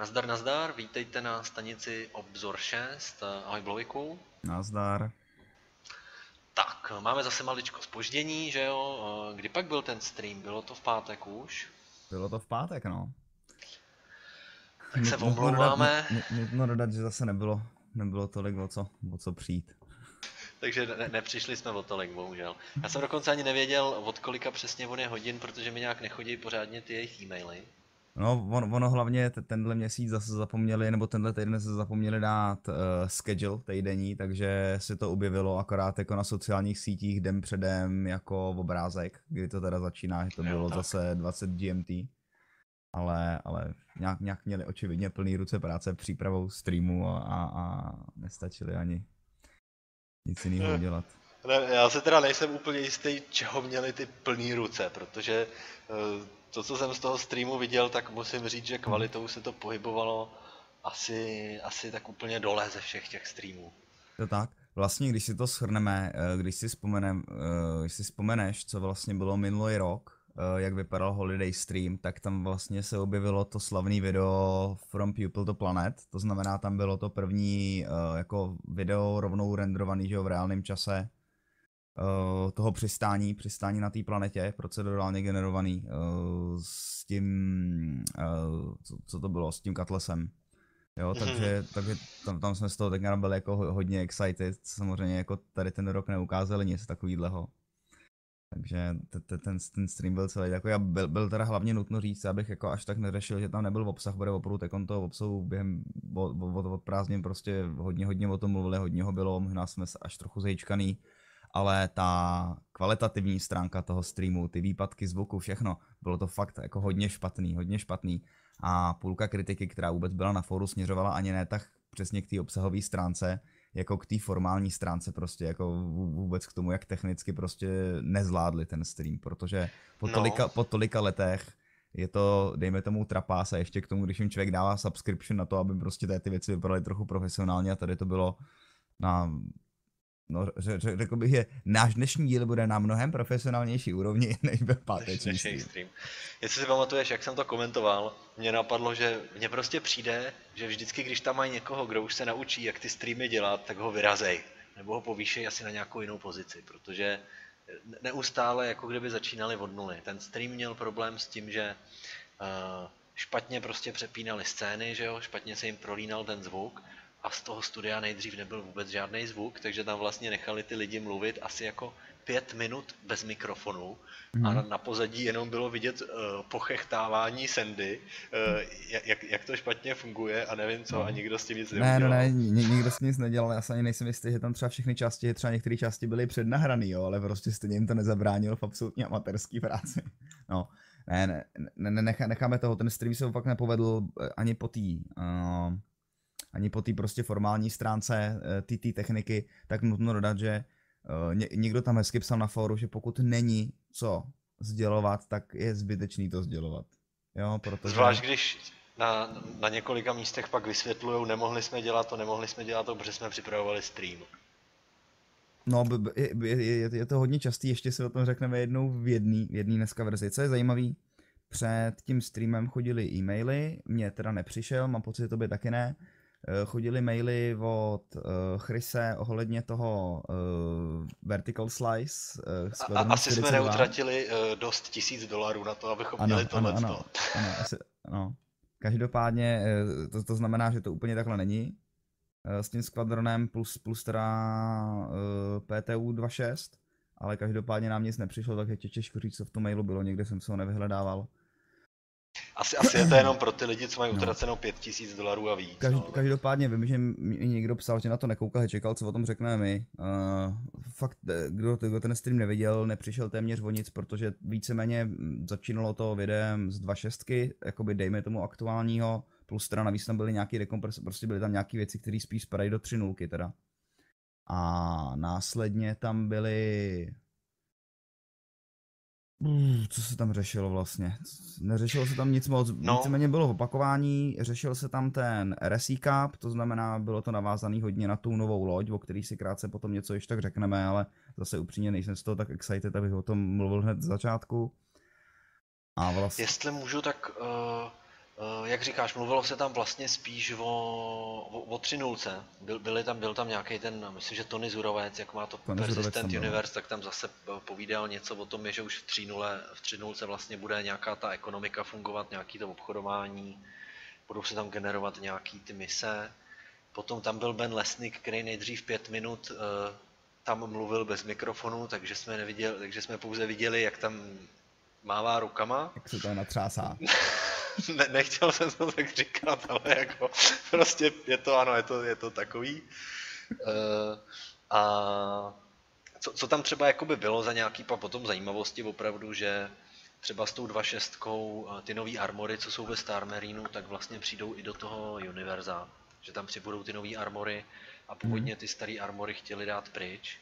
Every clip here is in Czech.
Nazdar, nazdar, vítejte na stanici Obzor 6. Ahoj Bloviku. Nazdar. Tak, máme zase maličko spoždění, že jo? Kdy pak byl ten stream? Bylo to v pátek už? Bylo to v pátek, no. Tak se omlouváme. Nutno dodat, že zase nebylo, nebylo tolik o co, o co přijít. Takže ne, nepřišli jsme o tolik, bohužel. Já jsem dokonce ani nevěděl, od kolika přesně on je hodin, protože mi nějak nechodí pořádně ty jejich e-maily. No, on, ono hlavně tenhle měsíc zase zapomněli, nebo tenhle týden se zapomněli dát uh, schedule týdenní, takže se to objevilo akorát jako na sociálních sítích den předem jako obrázek, kdy to teda začíná, že to bylo jo, zase 20 GMT. Ale, ale nějak, nějak měli očividně plný ruce práce přípravou streamu a, a, a nestačili ani nic jiného dělat. Ne, já se teda nejsem úplně jistý, čeho měli ty plný ruce, protože uh, to, co jsem z toho streamu viděl, tak musím říct, že kvalitou se to pohybovalo asi, asi tak úplně dole ze všech těch streamů. To tak. Vlastně, když si to shrneme, eh, když si, vzpomenem, eh, když si vzpomeneš, co vlastně bylo minulý rok, eh, jak vypadal Holiday Stream, tak tam vlastně se objevilo to slavné video From Pupil to Planet, to znamená, tam bylo to první jako video rovnou renderovaný že jo, v reálném čase, uh, toho přistání, přistání na té planetě, procedurálně generovaný uh, s tím, uh, co, co to bylo, s tím katlesem. Jo, mhm. takže, takže tam, tam jsme z toho tak byli jako hodně excited, samozřejmě jako tady ten rok neukázali nic takového. Takže ten, ten stream byl celý jako já byl, byl teda hlavně nutno říct, abych jako až tak neřešil, že tam nebyl obsah, bude opravdu tak on toho obsahu během od, od, od prázdnin prostě hodně, hodně o tom mluvili, hodně ho bylo, možná jsme až trochu zejčkaný, ale ta kvalitativní stránka toho streamu, ty výpadky zvuku, všechno, bylo to fakt jako hodně špatný, hodně špatný. A půlka kritiky, která vůbec byla na fóru, směřovala ani ne tak přesně k té obsahové stránce, jako k té formální stránce prostě, jako vůbec k tomu, jak technicky prostě nezvládli ten stream, protože po no. tolika, po tolika letech je to, dejme tomu, trapás a ještě k tomu, když jim člověk dává subscription na to, aby prostě ty věci vypadaly trochu profesionálně a tady to bylo na no, řekl bych, že náš dnešní díl bude na mnohem profesionálnější úrovni, než byl páteční stream. stream. Jestli si pamatuješ, jak jsem to komentoval, mě napadlo, že mně prostě přijde, že vždycky, když tam mají někoho, kdo už se naučí, jak ty streamy dělat, tak ho vyrazej. Nebo ho povýšej asi na nějakou jinou pozici, protože neustále jako kdyby začínali od nuly. Ten stream měl problém s tím, že uh, špatně prostě přepínali scény, že jo, špatně se jim prolínal ten zvuk a z toho studia nejdřív nebyl vůbec žádný zvuk, takže tam vlastně nechali ty lidi mluvit asi jako pět minut bez mikrofonu mm. a na, na pozadí jenom bylo vidět uh, pochechtávání Sandy, uh, jak, jak to špatně funguje a nevím co, no. a nikdo s tím nic neudělal. Ne, ne, ne, nikdo s tím nic nedělal, já se ani nejsem jistý, že tam třeba všechny části, třeba některé části byly přednahraný, jo, ale prostě stejně jim to nezabránilo v absolutně amatérský práci. No, ne, ne, ne, ne necháme toho, ten stream se fakt nepovedl eh, ani po té uh, ani po té prostě formální stránce ty, ty techniky, tak nutno dodat, že uh, ně, někdo tam hezky psal na fóru, že pokud není co sdělovat, tak je zbytečný to sdělovat. Jo, protože... Zvlášť když na, na několika místech pak vysvětlují, nemohli jsme dělat to, nemohli jsme dělat to, protože jsme připravovali stream. No, je, je, je to hodně častý, ještě si o tom řekneme jednou v jedné v jedný dneska verzi. Co je zajímavý, před tím streamem chodili e-maily, mě teda nepřišel, mám pocit, že to by taky ne, Eh, chodili maily od uh, Chryse ohledně toho uh, Vertical Slice. Uh, a, asi 42. jsme neutratili uh, dost tisíc dolarů na to, abychom ano, měli tohle. Ano, ano, ano, asi, ano. Každopádně uh, to, to znamená, že to úplně takhle není. Uh, s tím skvadronem plus, plus teda uh, PTU 2.6, ale každopádně nám nic nepřišlo, takže těžko říct, co v tom mailu bylo, někde jsem se ho nevyhledával. Asi, asi je to jenom pro ty lidi, co mají no. utraceno 5000 dolarů a víc. Každý, no. Každopádně vím, že mi někdo psal, že na to nekoukal, čekal, co o tom řekneme my. Uh, fakt, eh, kdo, kdo ten stream neviděl, nepřišel téměř o nic, protože víceméně začínalo to videem z 2.6, jakoby dejme tomu aktuálního, plus teda navíc tam byly nějaký dekompres, prostě byly tam nějaké věci, které spíš spadají do 3.0 teda. A následně tam byly Hmm, co se tam řešilo vlastně? Neřešilo se tam nic moc, no. víceméně bylo opakování, řešil se tam ten RSI Cup, to znamená, bylo to navázané hodně na tu novou loď, o který si krátce potom něco ještě tak řekneme, ale zase upřímně nejsem z toho tak excited, abych o tom mluvil hned z začátku. A vlastně... Jestli můžu, tak Uh, jak říkáš, mluvilo se tam vlastně spíš o, o, o 3.0. Byl, byli tam, byl tam nějaký ten, myslím, že Tony Zurovec, jak má to Tony Persistent. Universe, tak tam zase eh, povídal něco o tom, že už v 3.0, v 3.0 vlastně bude nějaká ta ekonomika fungovat, nějaký to obchodování, budou se tam generovat nějaký ty mise. Potom tam byl Ben Lesnick, který nejdřív pět minut uh, tam mluvil bez mikrofonu, takže jsme, neviděli, takže jsme pouze viděli, jak tam mává rukama. Jak se to natřásá. ne, nechtěl jsem to tak říkat, ale jako prostě je to ano, je to, je to takový. Uh, a co, co tam třeba jakoby bylo za nějaký potom zajímavosti opravdu, že třeba s tou 2.6 ty nový armory, co jsou ve Star Marineu, tak vlastně přijdou i do toho univerza. Že tam přibudou ty nový armory a původně ty starý armory chtěli dát pryč,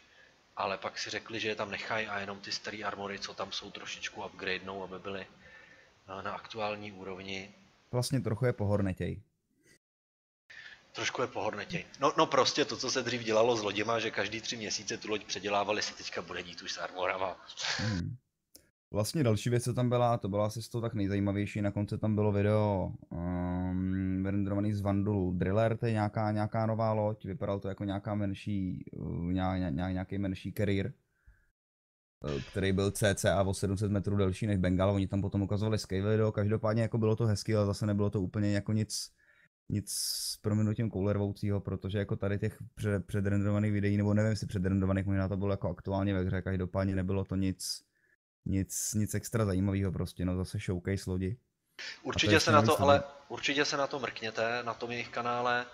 ale pak si řekli, že je tam nechají a jenom ty starý armory, co tam jsou, trošičku upgradenou, aby byly na, aktuální úrovni. Vlastně trochu je pohornetěj. Trošku je pohornetěj. No, no prostě to, co se dřív dělalo s loděma, že každý tři měsíce tu loď předělávali, se teďka bude dít už s armorama. Hmm. Vlastně další věc, co tam byla, to byla asi z toho tak nejzajímavější, na konci tam bylo video um, renderovaný z Vandulu. Driller, to je nějaká, nějaká nová loď, vypadalo to jako nějaká menší, nějak, nějak, nějaký menší carrier, uh, který byl cca o 700 metrů delší než Bengal, oni tam potom ukazovali scale video, každopádně jako bylo to hezky, ale zase nebylo to úplně jako nic, nic s prominutím koulervoucího, protože jako tady těch před, předrenderovaných videí, nebo nevím jestli předrenderovaných, možná to bylo jako aktuálně ve hře, každopádně nebylo to nic, nic, nic extra zajímavého prostě, no zase showcase lodi. Určitě se na to, ale určitě se na to mrkněte, na tom jejich kanále,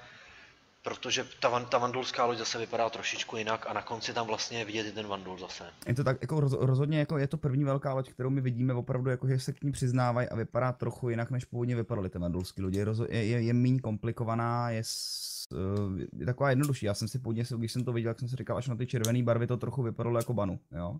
protože ta, ta vandulská loď zase vypadá trošičku jinak a na konci tam vlastně je vidět i ten vandul zase. Je to tak, jako roz, rozhodně jako je to první velká loď, kterou my vidíme opravdu, jako že se k ní přiznávají a vypadá trochu jinak, než původně vypadaly ty vandulské lodi. Je, je, je, je méně komplikovaná, je, je taková jednodušší. Já jsem si původně, když jsem to viděl, jak jsem si říkal, až na ty červené barvy to trochu vypadalo jako banu, jo.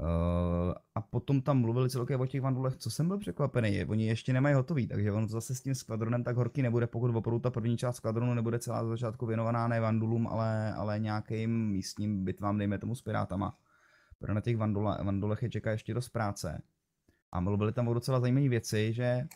Uh, a potom tam mluvili celkem o těch vandulech, co jsem byl překvapený, oni ještě nemají hotový, takže on zase s tím skvadronem tak horký nebude, pokud opravdu ta první část skvadronu nebude celá z začátku věnovaná ne vandulům, ale, ale nějakým místním bitvám, dejme tomu s pirátama. Protože na těch vandule, vandulech je čeká ještě dost práce. A mluvili tam o docela zajímavé věci, že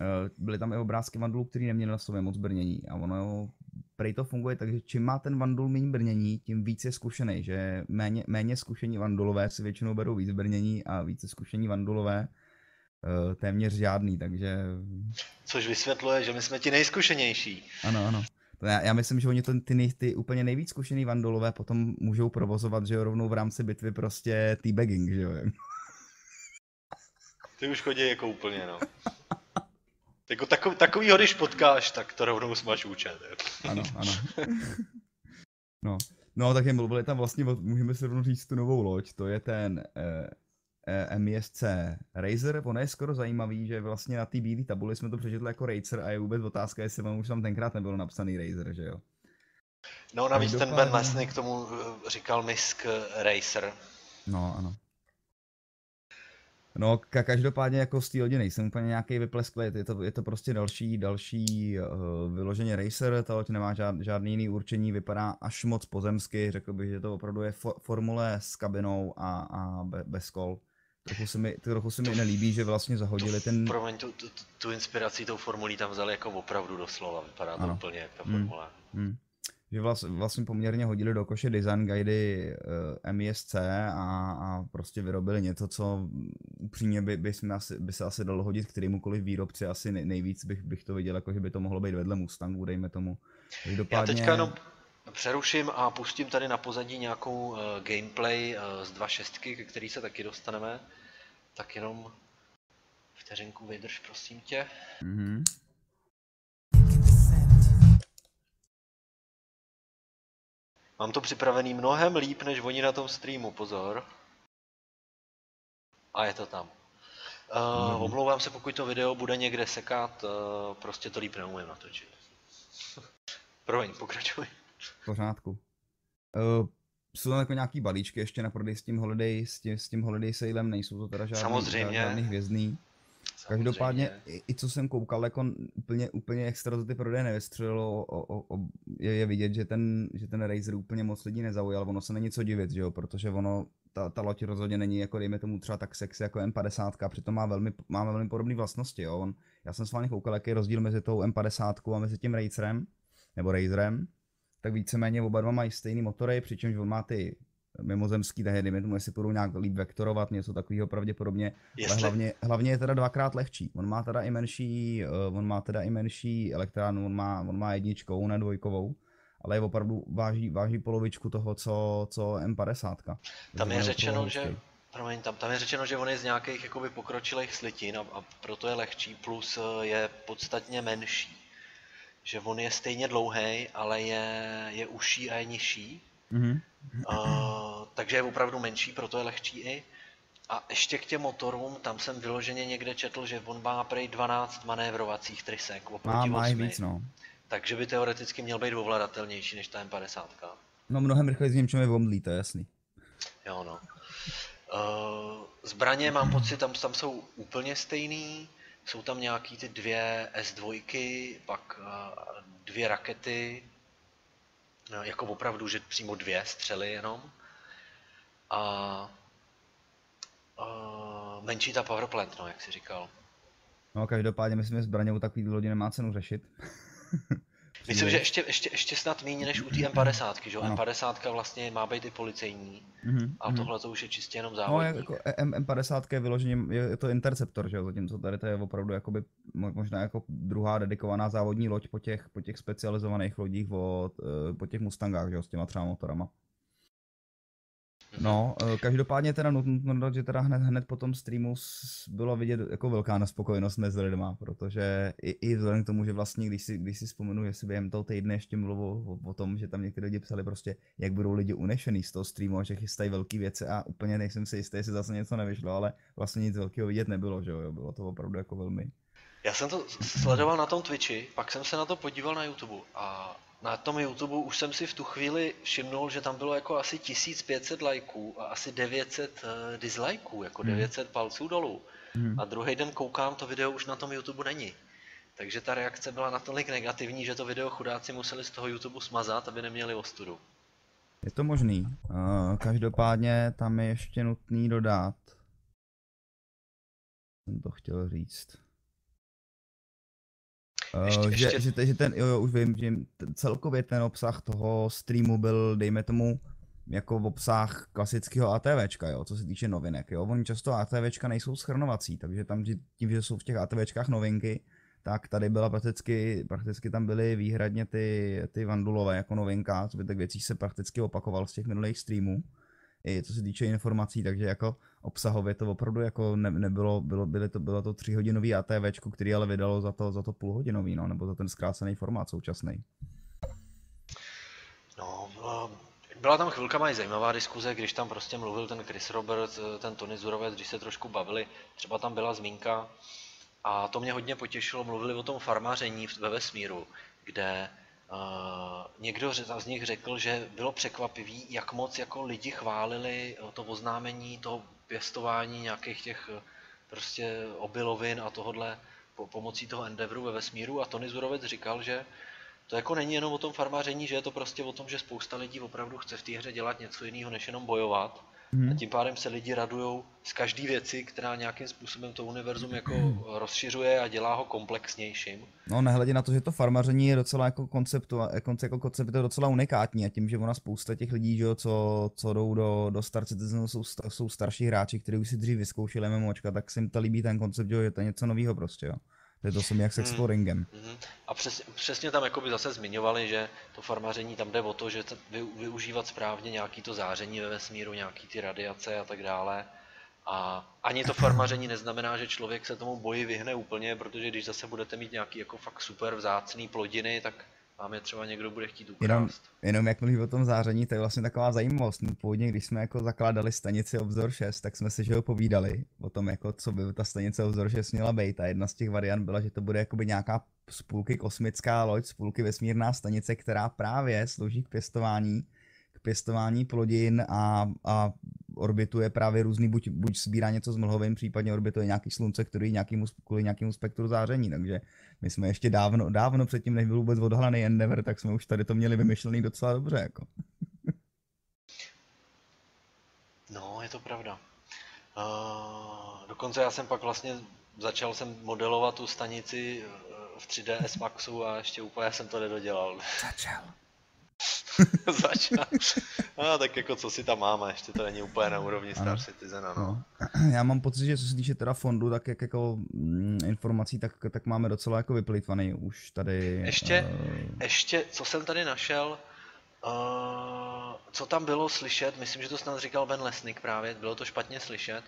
uh, byly tam i obrázky vandulů, který neměli na sobě moc brnění. A ono prej to funguje tak, že čím má ten vandul méně brnění, tím víc je zkušený, že méně, méně zkušení vandulové si většinou berou víc brnění a více zkušení vandulové uh, téměř žádný, takže... Což vysvětluje, že my jsme ti nejzkušenější. Ano, ano. To já, já myslím, že oni to, ty, nej, ty úplně nejvíc zkušený vandulové potom můžou provozovat, že jo, rovnou v rámci bitvy prostě teabagging, že jo. Ty už chodí jako úplně, no. Jako takový, takovýho, když potkáš, tak to rovnou smaž účet. Ano, ano. No, no takže mluvili tam vlastně, můžeme si rovnou říct tu novou loď, to je ten eh, eh, MISC Razer, ono je skoro zajímavý, že vlastně na té bílé tabuli jsme to přečetli jako Razer a je vůbec otázka, jestli vám už tam tenkrát nebylo napsaný Razer, že jo? No navíc ten Ben Lesnick k tomu eh, říkal Misk Racer. No, ano. No, ka- každopádně jako z té lodi nejsem úplně nějaký vyplesklý, je to, je to prostě další, další uh, vyloženě racer, ta loď nemá žád, žádný jiný určení, vypadá až moc pozemsky, řekl bych, že to opravdu je fo- formule s kabinou a, a be, bez kol. Trochu se, mi, trochu se mi nelíbí, že vlastně zahodili ten... Promiň, tu, tu, tu inspiraci tou formulí tam vzali jako opravdu doslova, vypadá to ano. úplně jak ta formule. Hmm. Hmm že vlastně, vlastně poměrně hodili do koše design guidy uh, MISC a, a prostě vyrobili něco, co upřímně by, by, jsme asi, by se asi dalo hodit kterémukoliv výrobci, asi nej, nejvíc bych, bych to viděl, jako že by to mohlo být vedle Mustangu, dejme tomu. Každopádně... Já teďka jenom přeruším a pustím tady na pozadí nějakou uh, gameplay uh, z 2.6, který se taky dostaneme. Tak jenom vteřinku vydrž, prosím tě. Mm-hmm. Mám to připravený mnohem líp, než oni na tom streamu, pozor. A je to tam. Uh, mm. Omlouvám se, pokud to video bude někde sekat, uh, prostě to líp neumím natočit. Promiň, pokračuj. V pořádku. Uh, jsou tam jako nějaký balíčky ještě na prodej s tím holiday, s tím, s tím holiday salem, nejsou to teda žádný, Samozřejmě. žádný hvězdný. Každopádně i, i co jsem koukal, jako úplně, úplně extra to ty prodeje nevystřelilo, o, o, o, je, je, vidět, že ten, že ten Razer úplně moc lidí nezaujal, ono se není co divit, že jo, protože ono ta, ta loď rozhodně není jako dejme tomu třeba tak sexy jako M50, přitom má velmi, má velmi podobné vlastnosti. Jo. On, já jsem s vámi koukal, jaký je rozdíl mezi tou M50 a mezi tím Racerem, nebo Razerem, tak víceméně oba dva mají stejný motory, přičemž on má ty mimozemský tahy, dejme tomu, jestli budou nějak líp vektorovat, něco takového pravděpodobně, Jestli... ale hlavně, hlavně je teda dvakrát lehčí. On má teda i menší, uh, on má teda i menší elektrárnu, on má, on má jedničkou, ne dvojkovou, ale je opravdu váží, váží polovičku toho, co, co M50. Tam je řečeno, že Promiň, tam, tam je řečeno, že on je z nějakých jakoby pokročilých slitin a, a proto je lehčí, plus eh, je podstatně menší. Že on je stejně dlouhý, ale je, je užší a je nižší. Mm-hmm. Uh, takže je opravdu menší, proto je lehčí i. A ještě k těm motorům, tam jsem vyloženě někde četl, že on má prej 12 manévrovacích trysek má, má víc, no. Takže by teoreticky měl být ovladatelnější než ta M50. No mnohem rychleji s něčem je omdlí, to je jasný. Jo no. Uh, zbraně mám pocit, tam, tam jsou úplně stejný. Jsou tam nějaký ty dvě S2, pak uh, dvě rakety, jako opravdu, že přímo dvě střely jenom. A uh, menší ta powerplant, no, jak jsi říkal. No každopádně myslím, že zbraně u takových lodi nemá cenu řešit. Myslím, že ještě, ještě, ještě snad méně než u té M50, že jo? M50 vlastně má být i policejní, mm-hmm. a mhm. tohle to už je čistě jenom závodník. No, jako M, M50 je vyloženě, je to interceptor, že jo? Zatímco tady to je opravdu jakoby možná jako druhá dedikovaná závodní loď po těch, po těch specializovaných lodích, od, eh, po těch Mustangách, že jo? S těma třeba motorama. No, eh, každopádně teda nutno dodat, že teda hned, hned po tom streamu bylo vidět jako velká nespokojenost mezi lidma, protože i, i vzhledem k tomu, že vlastně, když si, když si vzpomenu, že si během toho týdne ještě mluvil o, o, tom, že tam někteří lidi psali prostě, jak budou lidi unešený z toho streamu a že chystají velké věci a úplně nejsem si jistý, jestli zase něco nevyšlo, ale vlastně nic velkého vidět nebylo, že jo, bylo to opravdu jako velmi. Já jsem to sledoval na tom Twitchi, pak jsem se na to podíval na YouTube a na tom YouTube už jsem si v tu chvíli všimnul, že tam bylo jako asi 1500 lajků a asi 900 uh, eh, dislikeů, jako hmm. 900 palců dolů. Hmm. A druhý den koukám, to video už na tom YouTube není. Takže ta reakce byla natolik negativní, že to video chudáci museli z toho YouTube smazat, aby neměli ostudu. Je to možný. Uh, každopádně tam je ještě nutný dodat. Jsem to chtěl říct. Ještě, uh, že, ještě... Že, že ten, jo, jo, už vím, že celkově ten obsah toho streamu byl, dejme tomu, jako v obsah klasického ATVčka, jo, co se týče novinek, jo. Oni často ATVčka nejsou schrnovací, takže tam tím, že jsou v těch ATVčkách novinky, tak tady byla prakticky, prakticky tam byly výhradně ty, ty vandulové jako novinka, zbytek věcí se prakticky opakoval z těch minulých streamů i co se týče informací, takže jako obsahově to opravdu jako ne, nebylo, bylo, byly to, bylo to tříhodinový ATV, který ale vydalo za to, za to půlhodinový, no, nebo za ten zkrácený formát současný. No, byla tam chvilka mají zajímavá diskuze, když tam prostě mluvil ten Chris Roberts, ten Tony Zurovec, když se trošku bavili, třeba tam byla zmínka, a to mě hodně potěšilo, mluvili o tom farmaření ve vesmíru, kde Uh, někdo z nich řekl, že bylo překvapivý, jak moc jako lidi chválili eh, to oznámení toho pěstování nějakých těch eh, prostě obilovin a tohodle po, pomocí toho Endeavoru ve vesmíru. A Tony Zurovec říkal, že to jako není jenom o tom farmaření, že je to prostě o tom, že spousta lidí opravdu chce v té hře dělat něco jiného, než jenom bojovat Hmm. A tím pádem se lidi radují z každé věci, která nějakým způsobem to univerzum jako hmm. rozšiřuje a dělá ho komplexnějším. No nehledě na to, že to farmaření je docela jako koncept, jako koncept je docela unikátní a tím, že ona spousta těch lidí, že, co, co jdou do, do Star Citizen, jsou, jsou starší hráči, kteří už si dřív vyzkoušeli MMOčka, tak se jim to líbí ten koncept, že je to něco nového prostě. Jo. Je to samé jak s hmm. exploringem. Mm-hmm. A přes, přesně tam jakoby zase zmiňovali, že to farmaření tam jde o to, že vy, využívat správně nějaký to záření ve vesmíru, nějaký ty radiace a tak dále. A ani to farmaření neznamená, že člověk se tomu boji vyhne úplně, protože když zase budete mít nějaký jako fakt super vzácný plodiny, tak vám je třeba někdo bude chtít ukrást. Jenom, jenom jak mluví o tom záření, to je vlastně taková zajímavost. No, původně, když jsme jako zakládali stanici Obzor 6, tak jsme si že ho povídali o tom, jako co by ta stanice Obzor 6 měla být. A jedna z těch variant byla, že to bude jakoby nějaká spůlky kosmická loď, spůlky vesmírná stanice, která právě slouží k pěstování k pěstování plodin a, a orbituje právě různý, buď, buď sbírá něco s mlhovým, případně orbituje nějaký slunce, který nějakýmu, kvůli nějakému spektru záření, takže my jsme ještě dávno, dávno předtím, než byl vůbec odhalený Endeavor, tak jsme už tady to měli vymyšlený docela dobře, jako. No, je to pravda. Uh, dokonce já jsem pak vlastně začal jsem modelovat tu stanici eh, v 3ds Maxu a ještě úplně jsem to nedodělal. Začal. Začal. A tak jako co si tam máme, ještě to není úplně na úrovni Star Ano. Citizen, no. No. Já mám pocit, že co se týče teda fondu, tak jak jako mm, informací, tak, tak máme docela jako vyplýtvaný už tady. Ještě? eh, Ještě, co jsem tady našel, uh, co tam bylo slyšet, myslím, že to snad říkal Ben Lesnik právě, bylo to špatně slyšet,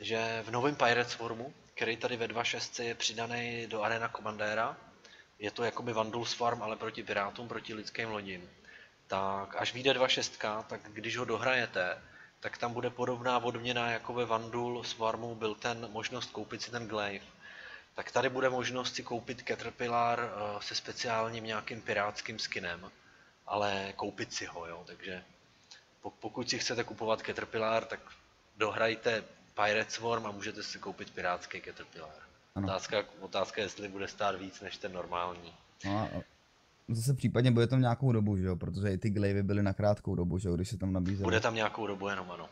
že v novém Pirates Formu, který tady ve 2.6 je přidaný do Arena Commandera, je to jakoby Vandals Farm, ale proti pirátům, proti lidským lodím. Tak až vyjde 2.6, tak když ho dohrajete, tak tam bude podobná odměna jako ve Vandul Swarmu byl ten možnost koupit si ten glaive. Tak tady bude možnost si koupit Caterpillar eh, se speciálním nějakým pirátským skinem, ale koupit si ho, jo, takže po- pokud si chcete kupovat Caterpillar, tak dohrajte Pirate Swarm a můžete si koupit pirátský Caterpillar. Ano. Otázka, otázka je, jestli bude stát víc než ten normální. No a zase případně bude v nějakou dobu, že jo, protože i ty glaive byly na krátkou dobu, že jo, když se tam nabízely. Bude tam nějakou dobu jenom, ano.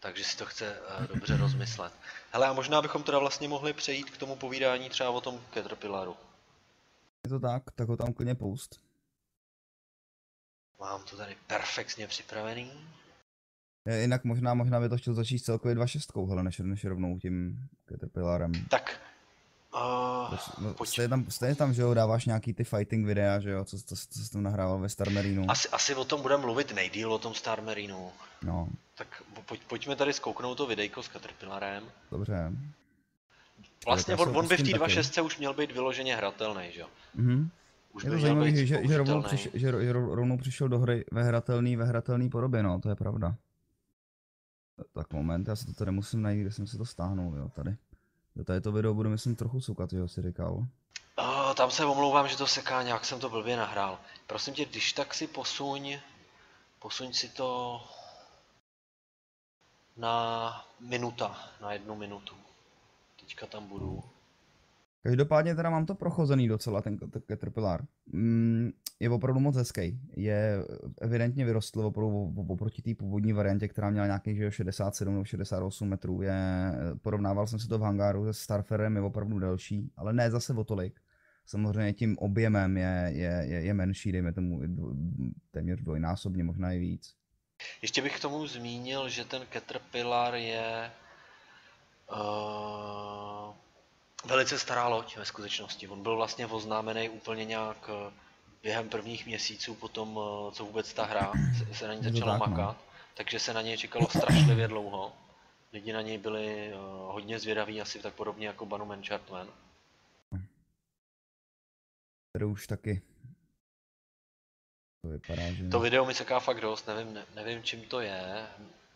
Takže si to chce eh, dobře rozmyslet. Hele, a možná bychom teda vlastně mohli přejít k tomu povídání třeba o tom Caterpillaru. Je to tak, tak ho tam klidně poust. Mám to tady perfektně připravený. Je, Jinak možná, možná by to chtěl začít celkově 2.6, hele, než, než rovnou tím Caterpillarem. Tak, uh, No, pojď. stejně, tam, stejně tam, že jo, dáváš nějaký ty fighting videa, že jo, co, co, co jsi tam nahrával ve Star Marinu. asi, asi o tom budeme mluvit nejdíl, o tom Star Marinu. No, Tak pojď, pojďme tady zkouknout to videjko s Caterpillarem. dobře. Vlastně se on, on by v té pustím taky. 2.6 už měl být vyloženě hratelný, že jo? Mhm. Už Je to zajímavé, že, že, že, rovnou přišel, že, že ro- rovnou přišel do hry ve hratelný, ve hratelný podobě, no, to je pravda. Tak moment, já si to tady musím najít, kde jsem si to stáhnul, jo, tady. Do tady to video budu myslím trochu sukat, jo, si říkal. Oh, tam se omlouvám, že to seká, nějak jsem to blbě nahrál. Prosím tě, když tak si posuň, posuň si to na minuta, na jednu minutu. Teďka tam budu. Každopádně teda mám to prochozený docela, ten, Caterpillar. Mm, je opravdu moc hezký. Je evidentně vyrostl opravdu oproti té původní variantě, která měla nějakých že jo, 67 nebo 68 metrů. Je, porovnával jsem si to v hangáru se Starfarem, je opravdu delší, ale ne zase o tolik. Samozřejmě tím objemem je, je, je, je menší, dejme tomu téměř dvojnásobně, možná i víc. Ještě bych k tomu zmínil, že ten Caterpillar je uh, velice stará loď ve skutečnosti. On byl vlastně oznámený úplně nějak eh, během prvních měsíců potom, eh, co vůbec ta hra se, na ní začala tak, no. makat. Takže se na něj čekalo strašlivě dlouho. Lidi na něj byli uh, hodně zvědaví, asi tak podobně jako Banu Enchantment. Který už taky to vypadá, že... To video mi seká fakt dost, nevím, ne, nevím čím to je.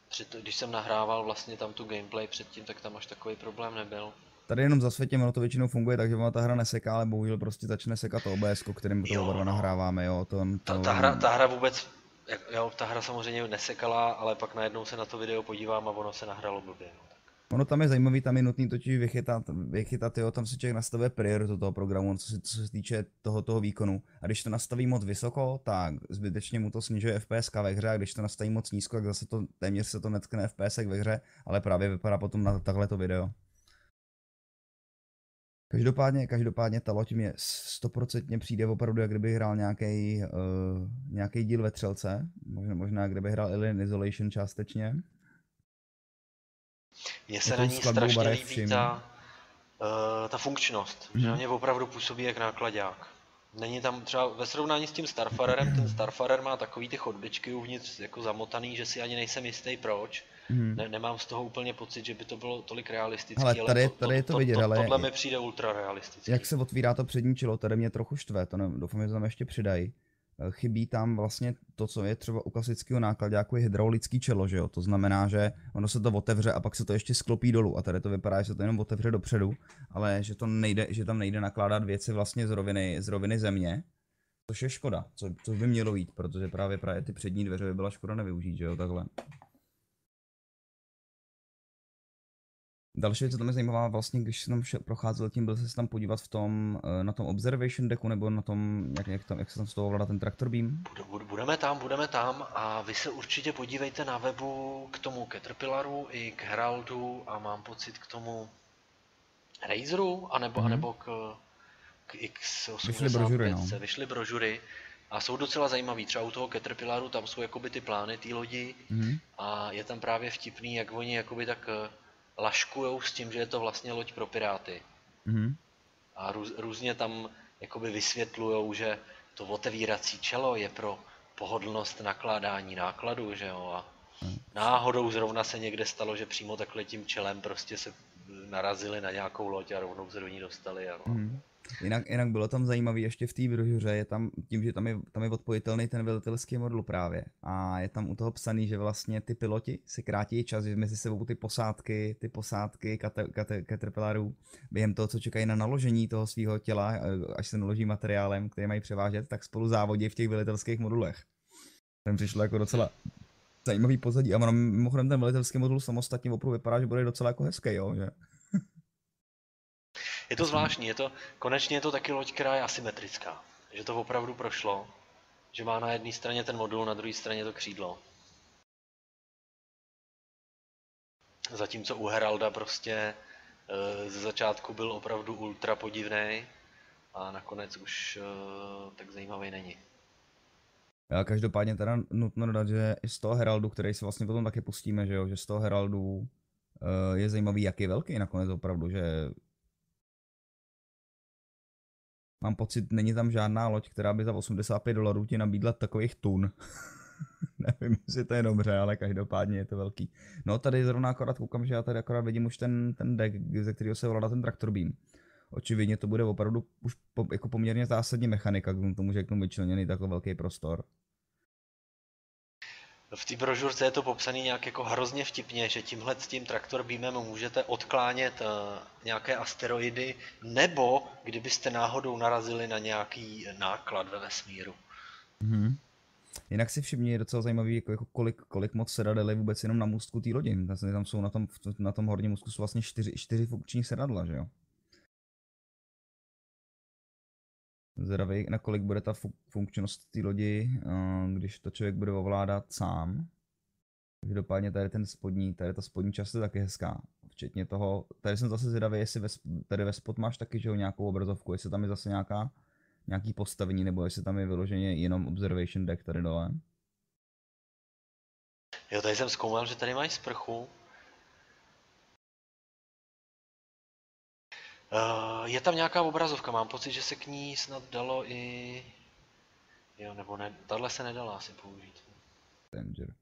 Při to, když jsem nahrával vlastně tam tu gameplay předtím, tak tam až takový problém nebyl. Tady jenom zasvětím, ono to většinou funguje, takže ona ta hra neseká, ale bohužel prostě začne sekat to OBS, kterým to oba nahráváme, jo, to, to Ta, ta, hra, ta hra vůbec, jo, ta hra samozřejmě nesekala, ale pak najednou se na to video podívám a ono se nahralo blbě. No. Ono tam je zajímavý, tam je nutný totiž vychytat, vychytat jo, tam si člověk nastavuje prioritu toho programu, co se, co se týče toho, toho výkonu. A když to nastaví moc vysoko, tak zbytečně mu to snižuje FPS ve hře, a když to nastaví moc nízko, tak zase to téměř se to netkne FPS ve hře, ale právě vypadá potom na takhle to video. Každopádně, každopádně ta loď mě stoprocentně přijde opravdu, jak kdyby hrál nějaký uh, nějaký díl ve třelce, možná, možná kdyby hrál Alien Isolation částečně. Mně se na ní strašně barev líbí všim. ta, uh, ta funkčnost, že na Mhm. mě opravdu působí jak nákladák. Není tam třeba ve srovnání s tím Starfarerem, ten Starfarer má takový ty chodbičky uvnitř jako zamotaný, že si ani nejsem jistý proč. Mhm. Ne, nemám z toho úplně pocit, že by to bylo tolik realistické, ale tady- to, tady je to to, vidět, to, ale tohle mi přijde ultra realistický. Jak se otvírá to přední čelo, tady mě trochu štve, to ne, doufám, že to tam ještě přidají. Eh, Chybí tam vlastně to, co je třeba u klasického nákladu, jako je hydraulický čelo, že jo? To znamená, že ono se to otevře a pak se to ještě sklopí dolů. A tady to vypadá, že se to jenom otevře dopředu, ale že, to nejde, že tam nejde nakládat věci vlastně z roviny, z roviny země. Což je škoda, co, co by mělo jít, protože právě právě ty přední dveře by byla škoda nevyužít, že jo, takhle. Další věc, co tam je zajímavá, vlastně, když jsem tam procházel tím, byl se tam podívat v tom, eh, na tom observation decku, nebo na tom, jak, jak, tam, jak se tam z toho ovládá ten traktor beam? Budeme tam, budeme tam a vy se určitě podívejte na webu k tomu Caterpillaru i k Heraldu a mám pocit k tomu Razeru, anebo, mm-hmm. anebo k, k X85. Vyšly brožury, no. Vyšly brožury a jsou docela zajímavý. Třeba u toho Caterpillaru tam jsou jakoby ty plány té lodi mm-hmm. a je tam právě vtipný, jak oni jakoby tak eh, laškujou s tím, že je to vlastně loď pro piráty. Mm-hmm. A růz, různě tam jakoby vysvětlujou, že to otevírací čelo je pro pohodlnost nakládání nákladu, že jo, a náhodou zrovna se někde stalo, že přímo takhle tím čelem prostě se narazili na nějakou loď a rovnou se do ní dostali. A no. Mm. Jinak, jinak bylo tam zajímavé ještě v té brožuře, je tam tím, že tam je, tam je odpojitelný ten velitelský modul právě a je tam u toho psaný, že vlastně ty piloti si krátí čas, že mezi sebou ty posádky, ty posádky Caterpillarů během toho, co čekají na naložení toho svého těla, až se naloží materiálem, který mají převážet, tak spolu závodí v těch velitelských modulech. Tam přišlo jako docela zajímavý pozadí a mimochodem ten velitelský modul samostatně opravdu vypadá, že bude docela jako hezký, jo, že? Je to zvláštní, je to, konečně je to taky loď, která je asymetrická. Že to opravdu prošlo, že má na jedné straně ten modul, na druhé straně to křídlo. Zatímco u Heralda prostě e, ze začátku byl opravdu ultra podivný a nakonec už e, tak zajímavý není. Já každopádně teda nutno dodat, že i z toho Heraldu, který si vlastně potom taky pustíme, že jo, že z toho Heraldu uh, je zajímavý, jak je velký nakonec opravdu, že Mám pocit, není tam žádná loď, která by za 85 dolarů ti nabídla takových tun. Nevím, jestli to je dobře, ale každopádně je to velký. No tady zrovna akorát koukám, že já tady akorát vidím už ten, ten deck, ze kterého se volá ten traktor beam. Očividně to bude opravdu už po, jako poměrně zásadní mechanika, k tomu, že k tomu vyčleněný takový velký prostor v té brožurce je to popsané nějak jako hrozně vtipně, že tímhle s tím traktor beamem můžete odklánět uh, nějaké asteroidy, nebo kdybyste náhodou narazili na nějaký náklad ve vesmíru. Mm-hmm. Jinak si všimni, je docela zajímavý, jako, jako kolik, kolik moc sedadel vůbec jenom na můstku té lodi. Tam jsou na tom, na tom horním můstku jsou vlastně čtyři, čtyři funkční sedadla, že jo? Zdravý, nakolik bude ta funkčnost té lodi, eh, když to člověk bude ovládat sám. Každopádně tady ten spodní, tady ta spodní část je taky hezká. Včetně toho, tady jsem zase zvědavý, jestli ve, tady ve spod máš taky že jo, nějakou obrazovku, jestli tam je zase nějaká, nějaký postavení, nebo jestli tam je vyloženě jenom observation deck tady dole. Jo, tady jsem zkoumal, že tady máš sprchu, je tam nějaká obrazovka, mám pocit, že se k ní snad dalo i... Jo, nebo ne, tahle se nedala asi použít. Danger.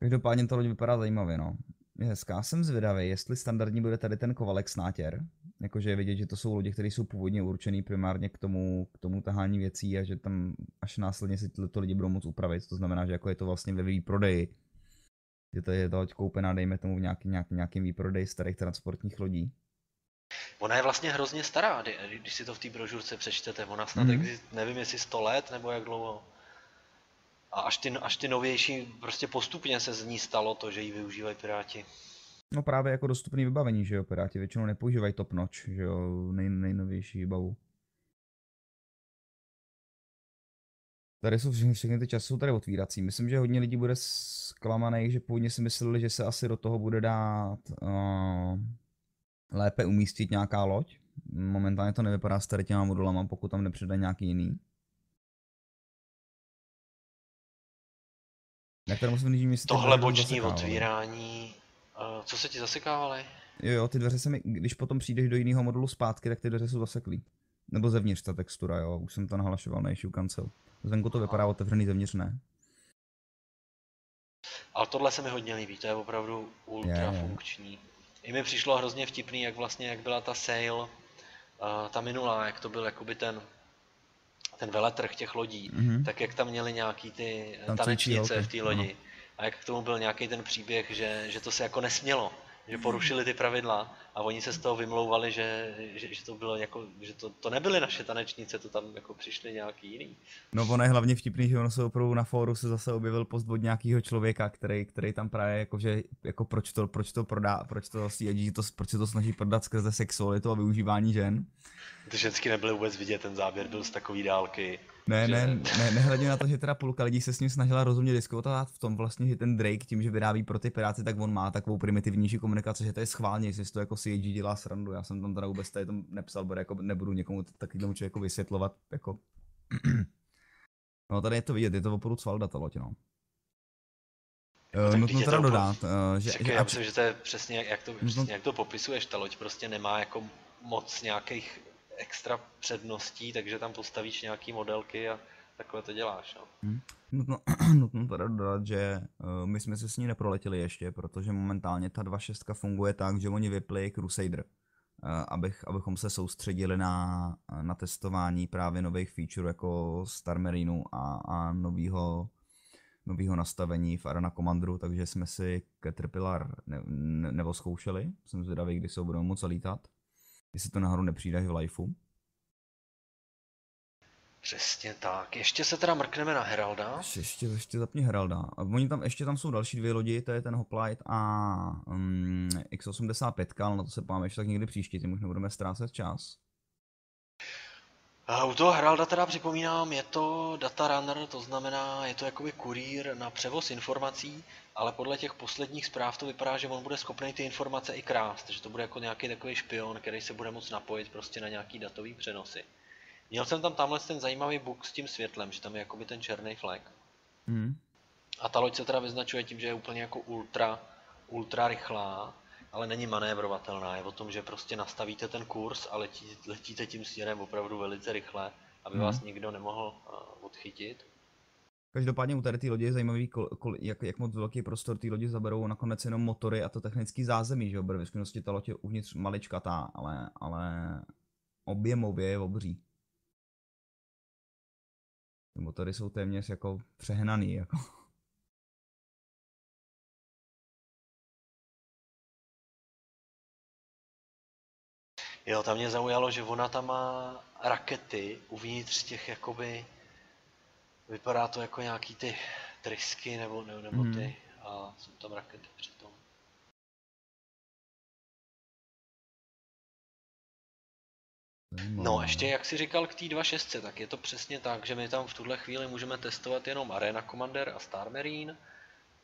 Každopádně to loď vypadá zajímavě, no. Je hezká, jsem zvědavý, jestli standardní bude tady ten kovalek snátěr. Jakože je vidět, že to jsou lodi, které jsou původně určený primárně k tomu, k tomu tahání věcí a že tam až následně si tyto lidi budou moct upravit. To znamená, že jako je to vlastně ve výprodeji. Že to je loď koupená, dejme tomu v nějaký, nějaký, nějakým výprodeji starých transportních lodí. Ona je vlastně hrozně stará, když si to v té brožurce přečtete. Ona snad mm. exist, nevím jestli 100 let nebo jak dlouho. A až ty, až ty novější, prostě postupně se z ní stalo to, že ji využívají piráti. No právě jako dostupný vybavení, že jo, piráti většinou nepoužívají top notch, že jo, nej, nejnovější výbavu. Tady jsou všechny, všechny ty časy jsou tady otvírací. Myslím, že hodně lidí bude zklamaných, že původně si mysleli, že se asi do toho bude dát uh, lépe umístit nějaká loď. Momentálně to nevypadá s tady těma modulama, pokud tam nepřijde nějaký jiný. Jak tady musím říct, Tohle boční otvírání, uh, co se ti zasekávaly? Jo, jo, ty dveře se mi, když potom přijdeš do jiného modulu zpátky, tak ty dveře jsou zaseklý. Nebo zevnitř ta textura, jo, už jsem to nahlašoval na issue cancel. Zvenku to vypadá otevřený, zevnitř ne. Ale tohle se mi hodně líbí, to je opravdu ultra je, je. I mi přišlo hrozně vtipný, jak vlastně, jak byla ta sale, uh, ta minulá, jak to byl jakoby ten, ten veletrh těch lodí, mm-hmm. tak jak tam měli nějaký ty tanečnice v té lodi. Ano. A jak k tomu byl nějaký ten příběh, že, že to se jako nesmělo. Že porušili ty pravidla a oni se z toho vymlouvali, že, že, že to bylo jako, že to, to nebyly naše tanečnice, to tam jako přišli nějaký jiný. No ono je hlavně vtipný, že ono se opravdu na fóru se zase objevil post od nějakého člověka, který, který tam právě jako, že, jako proč to, proč to prodá, proč to si to, proč se to snaží prodat skrze sexualitu a využívání žen. Ty žensky nebyly vůbec vidět, ten záběr byl z takové dálky. Ne, ne, ne, nehledě na to, že teda půlka lidí se s ním snažila rozumně diskutovat v tom vlastně, že ten Drake tím, že vyrábí pro ty piráty, tak on má takovou primitivnější komunikaci, že to je schválně, jestli to jako CG dělá srandu. Já jsem tam teda vůbec tady to nepsal, bude jako nebudu někomu takovému člověku vysvětlovat, jako No tady je to vidět, je to opravdu cvalda ta loď, no. No, nutno teda dodat, uh, že, že... Já myslím, že to je přesně, jak to, přesně, jak to popisuješ, ta loď prostě nemá jako moc nějakých extra předností, takže tam postavíš nějaký modelky a takhle to děláš. No. Hmm. Nutno, nutno teda dodat, že uh, my jsme se s ní neproletěli ještě, protože momentálně ta 2.6 funguje tak, že oni vypli Crusader. Uh, abych, abychom se soustředili na, na testování právě nových feature jako Star Marine a, a novýho, novýho nastavení v Arena Commanderu, takže jsme si Caterpillar ne, ne, nevoskoušeli. Jsem zvědavý, kdy se budou moc lítat jestli to nahoru nepřijde v lifeu. Přesně tak. Ještě se teda mrkneme na Heralda. Ještě, ještě zapni Heralda. A oni tam, ještě tam jsou další dvě lodi, to je ten Hoplite a um, X85, ale na to se páme ještě tak někdy příště, tím už nebudeme ztrácet čas. U toho Heralda teda připomínám, je to data runner, to znamená, je to jakoby kurýr na převoz informací, ale podle těch posledních zpráv to vypadá, že on bude schopný ty informace i krást, že to bude jako nějaký takový špion, který se bude moct napojit prostě na nějaký datový přenosy. Měl jsem tam tamhle ten zajímavý bug s tím světlem, že tam je jakoby ten černý flek. Mm. A ta loď se teda vyznačuje tím, že je úplně jako ultra, ultra rychlá, ale není manévrovatelná. Je o tom, že prostě nastavíte ten kurz a letí, letíte tím směrem opravdu velice rychle, aby hmm. vás nikdo nemohl uh, odchytit. Každopádně u tady té lodi je zajímavý, kol, kol, jak, jak moc velký prostor ty lodi zaberou nakonec jenom motory a to technický zázemí, že jo, ve skutečnosti ta loď je uvnitř maličkatá, ale, ale objemově je obří. Ty motory jsou téměř jako přehnaný, jako. Jo, tam mě zaujalo, že ona tam má rakety uvnitř těch jakoby, vypadá to jako nějaký ty trysky nebo, nebo, nebo ty hmm. a jsou tam rakety přitom. No, ještě jak si říkal k té 2.6, tak je to přesně tak, že my tam v tuhle chvíli můžeme testovat jenom Arena Commander a Star Marine.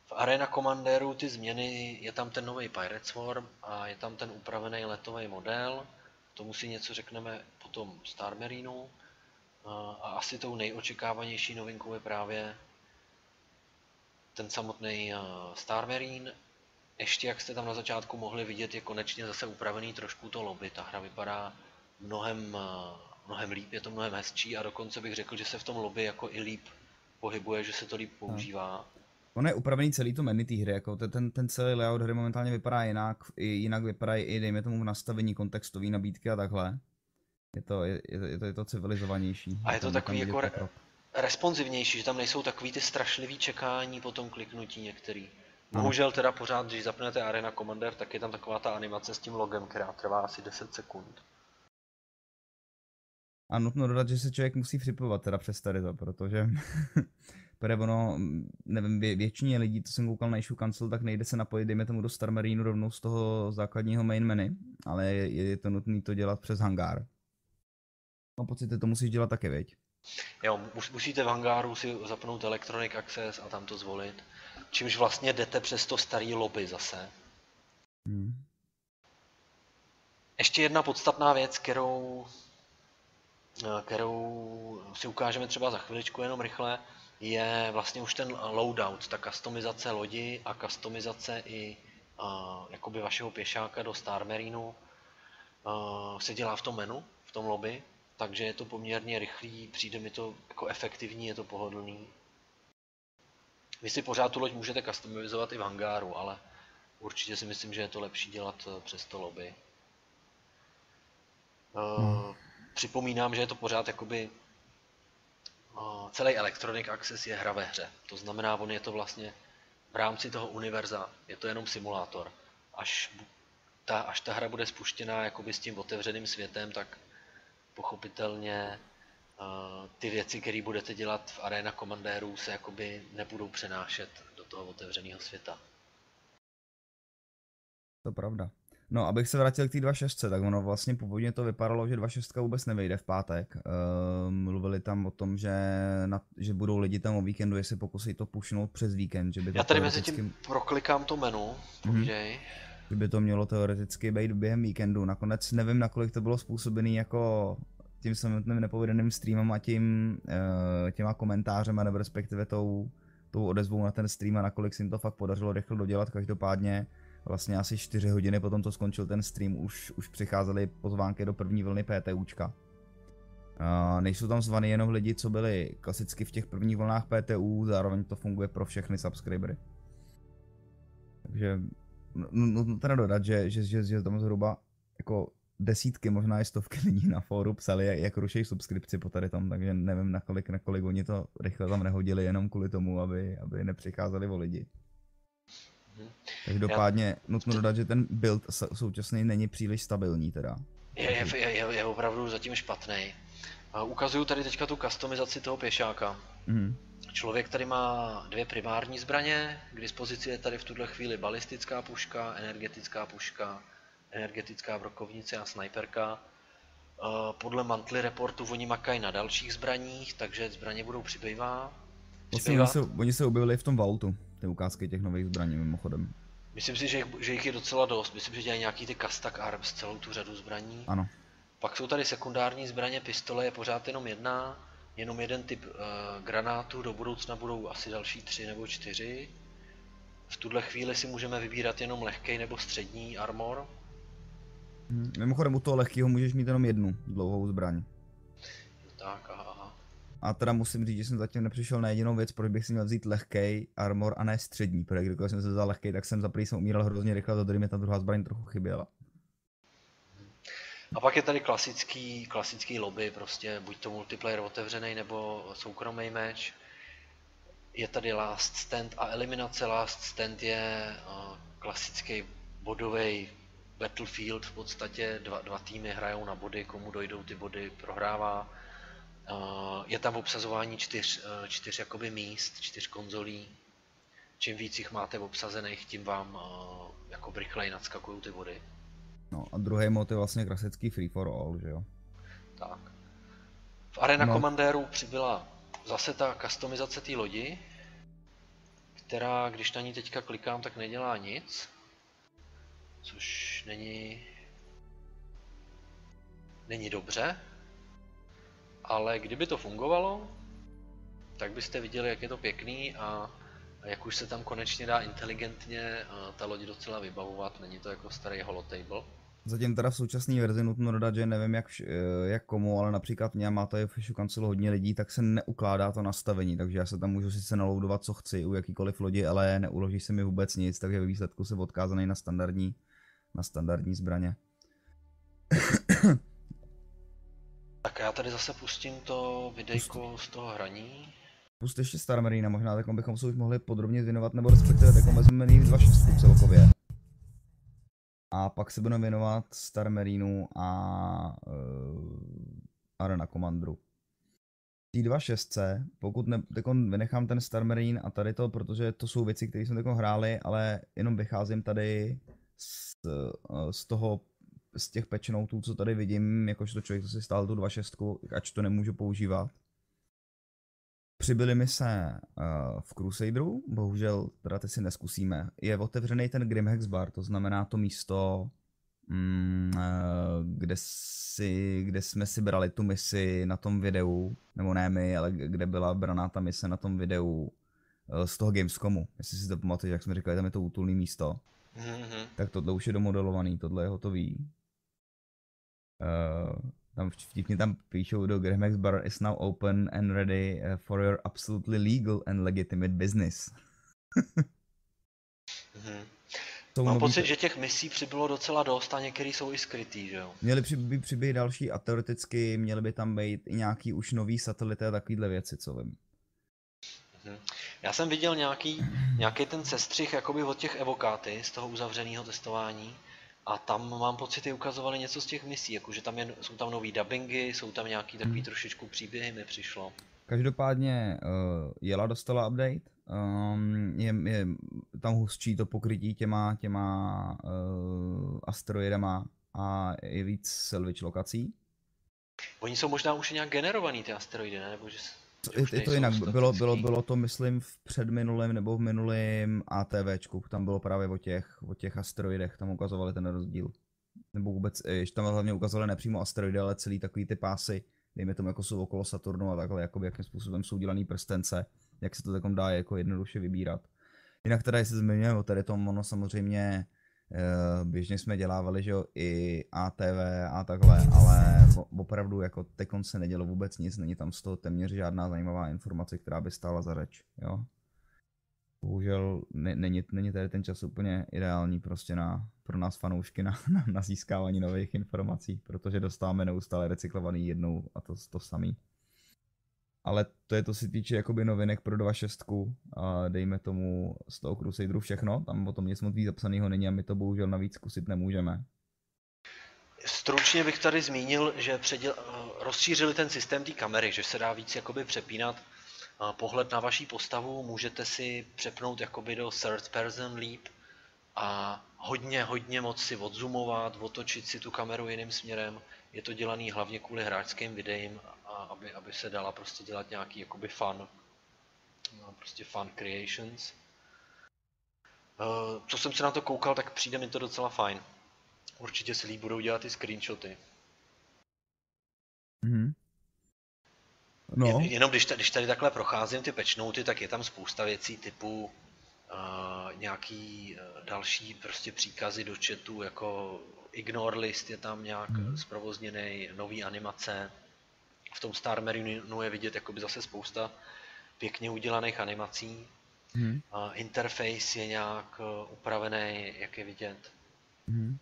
V Arena Commanderu ty změny, je tam ten nový Pirate Swarm a je tam ten upravený letový model tomu si něco řekneme potom Star Marinu. A asi tou nejočekávanější novinkou je právě ten samotný Star Marine. Ještě jak jste tam na začátku mohli vidět, je konečně zase upravený trošku to lobby. Ta hra vypadá mnohem, mnohem líp, je to mnohem hezčí a dokonce bych řekl, že se v tom lobby jako i líp pohybuje, že se to líp používá. Ono je upravený celý to menu té hry, jako ten, ten celý layout hry momentálně vypadá jinak, i jinak vypadají i dejme tomu v nastavení kontextové nabídky a takhle. Je to, je, je, to, je to civilizovanější. A je to takový jako re, responsivnější, že tam nejsou takový ty strašlivý čekání po tom kliknutí některý. Bohužel teda pořád, když zapnete Arena Commander, tak je tam taková ta animace s tím logem, která trvá asi 10 sekund. A nutno dodat, že se člověk musí připovat teda přes tady to, protože Protože ono, nevím, vě, většině lidí, co jsem koukal na issue cancel, tak nejde se napojit, dejme tomu do Star Marine rovnou z toho základního main menu, ale je, je to nutné to dělat přes hangár. No pocit, to musíš dělat taky, veď? Jo, musíte v hangáru si zapnout Electronic Access a tam to zvolit. Čímž vlastně jdete přes to starý lobby zase. Hmm. Ještě jedna podstatná věc, kterou, kterou si ukážeme třeba za chviličku jenom rychle, je vlastně už ten loadout, ta customizace lodi a customizace i uh, jakoby vašeho pěšáka do Star Marineu uh, se dělá v tom menu, v tom lobby, takže je to poměrně rychlý, přijde mi to jako efektivní, je to pohodlný. Vy si pořád tu loď můžete customizovat i v hangáru, ale určitě si myslím, že je to lepší dělat přes to lobby. Hmm. Připomínám, že je to pořád jakoby celý Electronic Access je hra ve hře. To znamená, on je to vlastně v rámci toho univerza, je to jenom simulátor. Až ta, až ta hra bude spuštěná jakoby s tím otevřeným světem, tak pochopitelně ty věci, které budete dělat v Arena Commandérů, se jakoby nebudou přenášet do toho otevřeného světa. To pravda. No, abych se vrátil k té 2.6, tak ono vlastně původně to vypadalo, že 2.6 vůbec nevejde v pátek. Uh, mluvili tam o tom, že, na, že budou lidi tam o víkendu, jestli pokusí to pušnout přes víkend, že by to Já tady teoreticky, mezi tím proklikám to menu, povídej. že by to mělo teoreticky být během víkendu. Nakonec nevím, nakolik to bylo způsobený jako tím samotným nepovedeným streamem a tím, uh, těma komentářema, nebo respektive tou, tou odezvou na ten stream a nakolik se jim to fakt podařilo rychle dodělat. Každopádně vlastně asi 4 hodiny potom, co skončil ten stream, už, už přicházely pozvánky do první vlny PTUčka. Uh, nejsou tam zvaný jenom lidi, co byli klasicky v těch prvních vlnách PTU, zároveň to funguje pro všechny subscribery. Takže no, no, no teda dodat, že, že, že, že tam zhruba jako desítky, možná i stovky lidí na fóru psali, jak, ruší subskripci po tady tom, takže nevím, nakolik, nakolik oni to rychle tam nehodili jenom kvůli tomu, aby, aby nepřicházeli o lidi. Mhm. Každopádně Já... nutno dodat, že ten build současný není příliš stabilní teda. Je, je, je, je, je opravdu zatím špatný. Ukazuju tady teďka tu customizaci toho pěšáka. Mm. Člověk tady má dvě primární zbraně, k dispozici je tady v tuhle chvíli balistická puška, energetická puška, energetická brokovnice a snajperka. Podle Mantly reportu oni makají na dalších zbraních, takže zbraně budou přibývá. Vlastně oni se, oni se objevili v tom vaultu, ty ukázky těch nových zbraní mimochodem. Myslím si, že jich, že jich je docela dost. Myslím, že dělají nějaký ty Kastak Arms, celou tu řadu zbraní. Ano. Pak jsou tady sekundární zbraně, pistole je pořád jenom jedna, jenom jeden typ uh, granátů, do budoucna budou asi další tři nebo čtyři. V tuhle chvíli si můžeme vybírat jenom lehký nebo střední armor. Hmm. Mimochodem u toho lehkého můžeš mít jenom jednu dlouhou zbraň. A teda musím říct, že jsem zatím nepřišel na jedinou věc, proč bych si měl vzít lehký armor a ne střední, protože když jsem se vzal lehký, tak jsem za jsem umíral hrozně rychle, za druhý mi ta druhá zbraň trochu chyběla. A pak je tady klasický, klasický lobby, prostě buď to multiplayer otevřený nebo soukromý match. Je tady last stand a eliminace. Last stand je uh, klasický bodový battlefield v podstatě. Dva, dva týmy hrajou na body, komu dojdou ty body, prohrává. Uh, je tam obsazování čtyř, uh, čtyř jakoby míst, čtyř konzolí. Čím víc jich máte obsazených, tím vám uh, jako rychleji nadskakují ty body. No a druhý mod je vlastně klasický free for all, že jo? Tak. V Arena no. Commandéru přibyla zase ta customizace té lodi, která, když na ní teďka klikám, tak nedělá nic. Což není... Není dobře. Ale kdyby to fungovalo, tak byste viděli, jak je to pěkný a jak už se tam konečně dá inteligentně ta loď docela vybavovat, není to jako starý holotable. Zatím teda v současné verzi nutno dodat, že nevím jak, eh, jak komu, ale například mě má tady v kancelu hodně lidí, tak se neukládá to nastavení, takže já se tam můžu sice naloudovat, co chci u jakýkoliv lodi, ale neuloží se mi vůbec nic, takže ve výsledku jsem odkázaný na standardní, na standardní zbraně. Tak já tady zase pustím to videjko Pust. z toho hraní. Pust ještě Star Marine, možná tak bychom se už mohli podrobně věnovat, nebo respektive tak vezmeme dva šestku celkově. A pak se budeme věnovat Star Marinu a uh, Arena Commandru. T2.6, pokud ne, vynechám ten Star Marine a tady to, protože to jsou věci, které jsme teď hráli, ale jenom vycházím tady z, eh, z toho, z těch noteů, co tady vidím, jakožto člověk, co si stál tu 2.6, ač to nemůžu používat. Přibyli mi se uh, v Crusaderu, bohužel teda teď si neskusíme. Je otevřený ten Grimhex bar, to znamená to místo, mm, uh, kde, si, kde jsme si brali tu misi na tom videu, nebo ne my, ale kde byla braná ta mise na tom videu uh, z toho Gamescomu. Jestli si to pamatuješ, jak jsme říkali, tam je to útulné místo. Mm-hmm. Tak tohle už je domodelovaný, tohle je hotový. Uh, tam vtipně tam píšou do Grahamax bar is now open and ready eh, for your absolutely legal and legitimate business. mm-hmm. Mám pocit, že těch misí přibylo docela dost a některý jsou i skrytý, že jo? Měly by přibýt další a teoreticky měly by tam být i nějaký už nový satelity a takovýhle věci, co vím. Mhm. Já jsem viděl nějaký, nějaký ten sestřih jakoby od těch evokáty z toho uzavřeného testování, A tam mám pocity ukazovali něco z těch misí, jakože tam je, jsou tam nový dubbingy, jsou tam nějaký takový Hmm. trošičku příběhy mi přišlo. Každopádně uh, Jela dostala update, um, je, je tam hustší to pokrytí těma, těma uh, asteroidama a je víc salvage lokací. Oni jsou možná už nějak generovaný ty asteroidy, ne? Nebo že Je, to jinak, bylo, bylo, bylo to myslím v předminulém nebo v minulém ATVčku, tam bylo právě o těch, o těch asteroidech, tam ukazovali ten rozdíl. Nebo vůbec, eh, ještě tam hlavně ukazovali nepřímo asteroidy, ale celý takový ty pásy, dejme tomu jako jsou okolo Saturnu a takhle, jakoby jakým způsobem jsou dělaný prstence, jak se to takom dá jako jednoduše vybírat. Jinak teda, jestli zmiňujeme o tady tom, ono samozřejmě eh, běžně jsme dělávali, že jo, i ATV a takhle, ale opravdu jako tekon se nedělo vůbec nic, není tam z toho téměř žádná zajímavá informace, která by stála za řeč, jo. Bohužel ne, není, není tady ten čas úplně ideální prostě na, pro nás fanoušky na, na, na získávání nových informací, protože dostáváme neustále recyklovaný jednou a to, to samý. Ale to je to si týče jakoby novinek pro 2.6 a dejme tomu z toho Crusaderu všechno, tam o tom nic moc víc zapsaného není a my to bohužel navíc zkusit nemůžeme. Stručně bych tady zmínil, že předěl, rozšířili ten systém té kamery, že se dá víc jakoby přepínat pohled na vaší postavu, můžete si přepnout jakoby do third person líp a hodně, hodně moc si odzumovat, otočit si tu kameru jiným směrem. Je to dělaný hlavně kvůli hráčským videím, aby, aby se dala prostě dělat nějaký jakoby fun, no, prostě fun creations. Eh, Co jsem se na to koukal, tak přijde mi to docela fajn. Určitě se líp budou dělat i screenshoty. Mhm. No, Jen, jenom když, ta- když tady takhle procházím ty patchnouty, tak je tam spousta věcí typu uh, nějaký uh, další prostě příkazy do chatu, jako ignore list je tam nějak Mhm. hmm. zprovozněný, nový animace. V tom Star Marinu je vidět jakoby zase spousta pěkně udělaných animací. mhm. Uh, interface je nějak uh, upravený, jak je vidět. Mhm.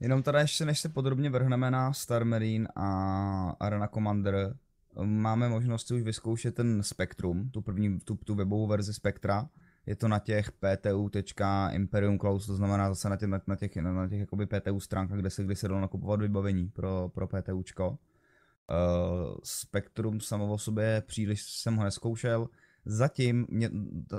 Jenom teda ještě než se podrobně vrhneme na Star Marine a Arena Commander, máme možnost si už vyzkoušet ten Spectrum, tu první, tu, tu webovou verzi Spectra. Je to na těch ptu.imperium cloud, to znamená zase na těch, na těch, na těch jakoby PTU stránkách, kde se, kde se dalo nakupovat vybavení pro, pro PTUčko. Uh, Spektrum samo o sobě příliš jsem ho neskoušel. Zatím, mě,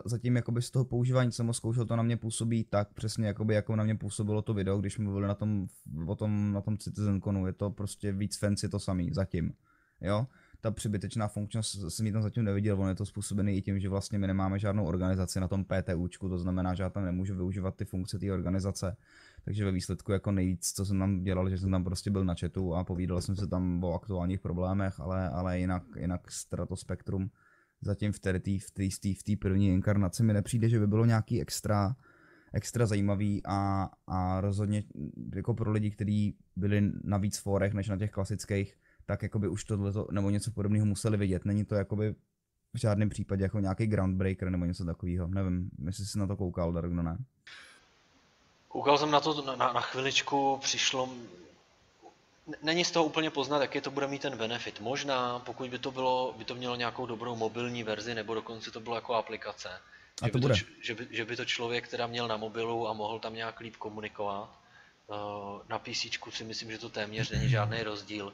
zatím jakoby z toho používání, jsem ho zkoušel, to na mě působí tak přesně, jakoby, jako na mě působilo to video, když byli na tom, o tom, na tom CitizenConu. Je to prostě víc fancy to samý, zatím. Jo? Ta přibytečná funkčnost jsem ji tam zatím neviděl, on je to způsobený i tím, že vlastně my nemáme žádnou organizaci na tom PTUčku, to znamená, že já tam nemůžu využívat ty funkce té organizace. Takže ve výsledku jako nejvíc, co jsem tam dělal, že jsem tam prostě byl na chatu a povídal jsem se tam o aktuálních problémech, ale, ale jinak, jinak Stratospektrum zatím v té, v té, v té, první inkarnaci mi nepřijde, že by bylo nějaký extra, extra zajímavý a, a rozhodně jako pro lidi, kteří byli na víc fórech než na těch klasických, tak jakoby už tohleto nebo něco podobného museli vidět. Není to jakoby v žádném případě jako nějaký groundbreaker nebo něco takového. Nevím, jestli jsi na to koukal, Darkno, ne? Koukal jsem na to na, na, na chviličku, přišlo... Není z toho úplně poznat, jaký to bude mít ten benefit. Možná, pokud by to, bylo, by to mělo nějakou dobrou mobilní verzi, nebo dokonce to bylo jako aplikace. A že, to by bude. č- že, by, že by to člověk teda měl na mobilu a mohl tam nějak líp komunikovat. Eh, Na PC si myslím, že to téměř není žádný rozdíl.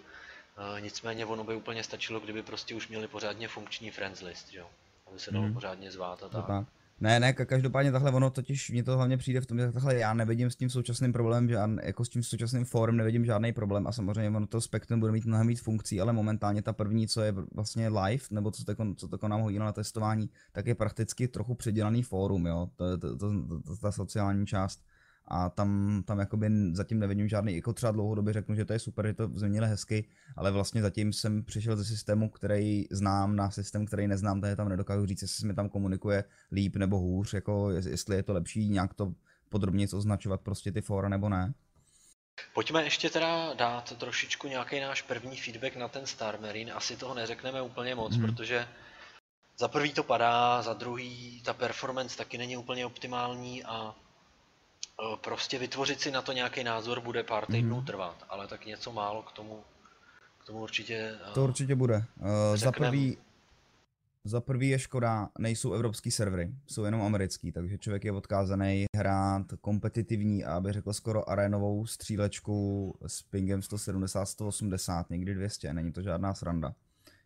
Eh, Nicméně ono by úplně stačilo, kdyby prostě už měli pořádně funkční friends list, že? Aby se dalo Mhm. pořádně zvát a To tak. Ne, ne, ka- každopádně takhle ono totiž, mně to hlavně přijde v tom, že takhle já nevidím s tím současným problémem, žádn, jako s tím současným fórem nevidím žádný problém a samozřejmě ono to spektrum bude mít mnohem víc funkcí, ale momentálně ta první, co je vlastně live, nebo co teko, co teko nám hodilo na testování, tak je prakticky trochu předělaný fórum, jo, to, to, to, to, ta sociální část. A tam, tam jakoby zatím nevidím žádný, jako třeba dlouhodobě řeknu, že to je super, že to změnili hezky, ale vlastně zatím jsem přišel ze systému, který znám na systém, který neznám, takže tam nedokážu říct, jestli se mi tam komunikuje líp nebo hůř, jako jest- jestli je to lepší nějak to podrobně označovat prostě ty fóra nebo ne. Pojďme ještě teda dát trošičku nějaký náš první feedback na ten Star Marine. Asi toho neřekneme úplně moc, Mhm. protože za prvý to padá, za druhý ta performance taky není úplně optimální a prostě vytvořit si na to nějaký názor bude pár týdnů Mhm. trvat, ale tak něco málo k tomu, k tomu určitě e, To určitě bude. Uh, za prvý, Za prvý je škoda, nejsou evropský servery, jsou jenom americký, takže člověk je odkázaný hrát kompetitivní a aby řekl skoro arénovou střílečku s pingem 170-180, někdy 200, není to žádná sranda.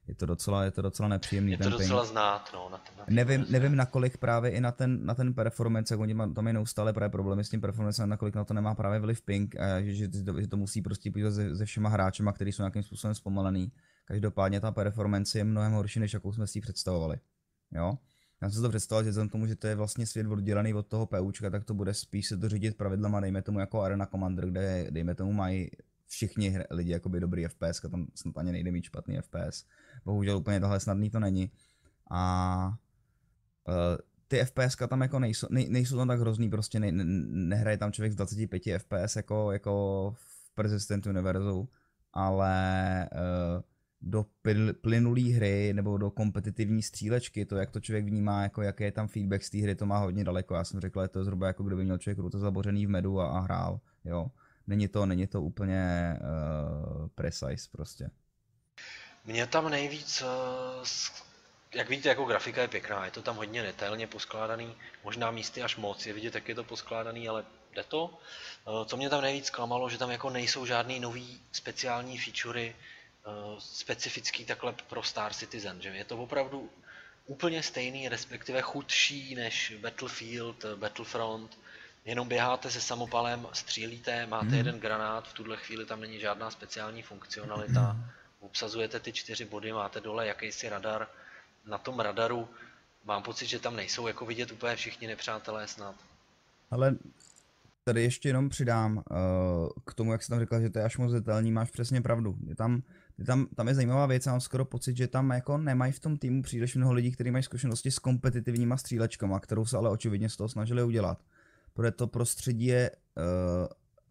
Je to docela, je to docela nepříjemný Je to ten docela ping. znát, no. Na ten, na Nevím, ten- nevím nakolik právě i na ten, na ten performance, jak oni má, tam je neustále právě problémy s tím performance, nakolik na to nemá právě vliv ping, a že, že, to, že to musí prostě být se, se všema hráčema, kteří jsou nějakým způsobem zpomalený. Každopádně ta performance je mnohem horší, než jakou jsme si ji představovali. Jo? Já jsem si to představil, že vzhledem tomu, že to je vlastně svět oddělený od toho PUčka, tak to bude spíš se to řídit pravidlama, dejme tomu jako Arena Commander, kde dejme tomu mají všichni lidi jakoby dobrý FPS, tam snad ani nejde mít špatný FPS. Bohužel úplně tohle snadný to není. A uh, ty FPS tam jako nejsou, nej, nejsou tam tak hrozný, prostě ne, ne, nehraje tam člověk z 25 FPS jako, jako v Persistent Univerzu, ale uh, do pl, plynulý hry nebo do kompetitivní střílečky, to jak to člověk vnímá, jako jaký je tam feedback z té hry, to má hodně daleko. Já jsem řekl, je to zhruba jako kdyby měl člověk ruce zabořený v medu a, a hrál, jo. Není to, není to úplně uh, precise prostě. Mě tam nejvíc, eh, jak vidíte, jako grafika je pěkná, je to tam hodně detailně poskládaný, možná místy až moc, je vidět, jak je to poskládaný, ale jde to. Eh, Co mě tam nejvíc klamalo, že tam jako nejsou žádný nový speciální featurey, specifický takhle pro Star Citizen, že je to opravdu úplně stejný, respektive chudší než Battlefield, Battlefront, jenom běháte se samopalem, střílíte, máte Mhm. jeden granát, v tuhle chvíli tam není žádná speciální funkcionalita, obsazujete ty čtyři body, máte dole jakýsi radar. Na tom radaru mám pocit, že tam nejsou jako vidět úplně všichni nepřátelé snad. Ale tady ještě jenom přidám uh, k tomu, jak jsi tam říkal, že to je až moc detailní, máš přesně pravdu. Je tam, je tam, tam je zajímavá věc, já mám skoro pocit, že tam jako nemají v tom týmu příliš mnoho lidí, kteří mají zkušenosti s kompetitivníma střílečkama, kterou se ale očividně z toho snažili udělat. Protože to prostředí je uh,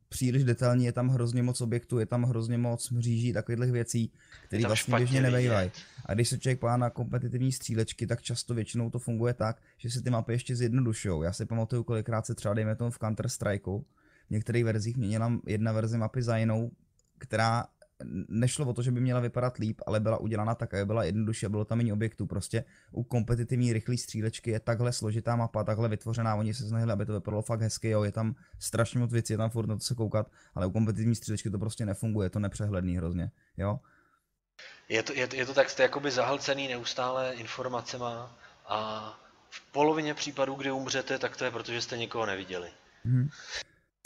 příliš detailní, je tam hrozně moc objektů, je tam hrozně moc mříží, takových věcí, které vlastně běžně nebejvají. vidět. A když se člověk podá na kompetitivní střílečky, tak často většinou to funguje tak, že se ty mapy ještě zjednodušují. Já si pamatuju, kolikrát se třeba dejme tomu v Counter Strikeu, v některých verzích měnila jedna verze mapy za jinou, která nešlo o to, že by měla vypadat líp, ale byla udělána tak, aby byla jednodušší a bylo tam méně objektů. Prostě u kompetitivní rychlé střílečky je takhle složitá mapa, takhle vytvořená, oni se snažili, aby to vypadalo fakt hezky, jo, je tam strašně moc věcí, je tam furt na to se koukat, ale u kompetitivní střílečky to prostě nefunguje, je to nepřehledný hrozně, jo. Je to, je, to- je to tak, jste jakoby zahlcený neustále informacema a v polovině případů, kdy umřete, tak to je proto, že jste někoho neviděli. Mhm.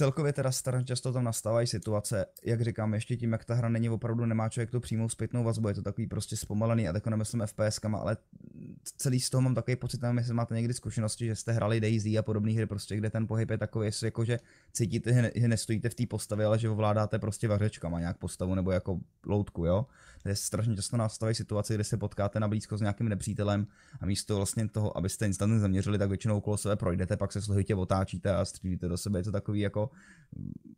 Celkově teda strašně často tam nastávají situace, jak říkám, ještě tím, jak ta hra není opravdu, nemá člověk tu přímou zpětnou vazbu, je to takový prostě zpomalený a tak nemyslím FPSkama, ale celý z toho mám takový pocit, nevím, jestli máte někdy zkušenosti, že jste hrali Daisy a podobné hry, prostě, kde ten pohyb je takový, jestli jako, že cítíte, že, ne, že nestojíte v té postavě, ale že ovládáte prostě vařečkama nějak postavu nebo jako loutku, jo. To je strašně často nastávají situace, kde se potkáte na blízko s nějakým nepřítelem a místo vlastně toho, abyste instantně zaměřili, tak většinou okolo sebe projdete, pak se složitě otáčíte a střílíte do sebe. Je to takový jako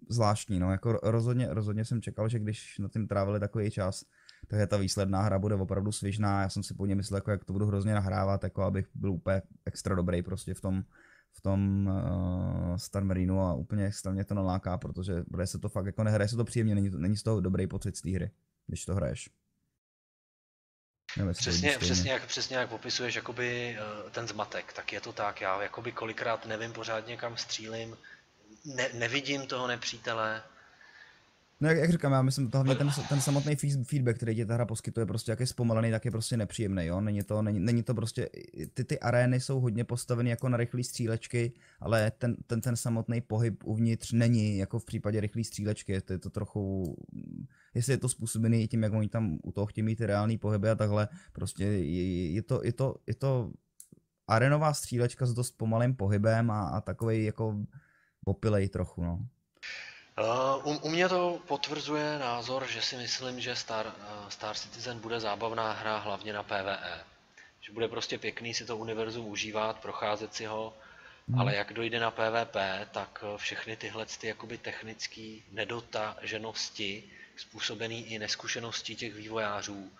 zvláštní, no, jako rozhodně, rozhodně jsem čekal, že když na tím trávili takový čas, takže ta výsledná hra bude opravdu svižná. Já jsem si po něm myslel, jako jak to budu hrozně nahrávat, jako abych byl úplně extra dobrý prostě v tom, v tom uh, Star Marineu a úplně extra mě to naláká, protože bude se to fakt, jako nehraje se to příjemně, není, to, není z toho dobrý pocit z té hry, když to hraješ. Nevím, Přesně, přesně, jak, přesně jak popisuješ jakoby eh, ten zmatek, tak je to tak, já jakoby kolikrát nevím pořádně kam střílím, ne, nevidím toho nepřítele, No jak, jak říkám, já myslím, hlavně ten, ten samotný feed- feedback, který ti ta hra poskytuje, prostě jak je zpomalený, tak je prostě nepříjemný, jo. Není to, není, není to prostě, ty, ty arény jsou hodně postaveny jako na rychlé střílečky, ale ten, ten, ten samotný pohyb uvnitř není, jako v případě rychlé střílečky, to, je to trochu, jestli je to způsobený tím, jak oni tam u toho chtějí mít ty reální pohyby a takhle, prostě je, je to, je to, je to arenová střílečka s dost pomalým pohybem a, a takovej jako opilej trochu, no. Uh, u, u mě to potvrzuje názor, že si myslím, že Star, uh, Star Citizen bude zábavná hra hlavně na PvE. Že bude prostě pěkný si to univerzum užívat, procházet si ho, Hmm. ale jak dojde na PvP, tak eh, všechny tyhle ty jakoby technické nedotaženosti, způsobený i neskušeností těch vývojářů,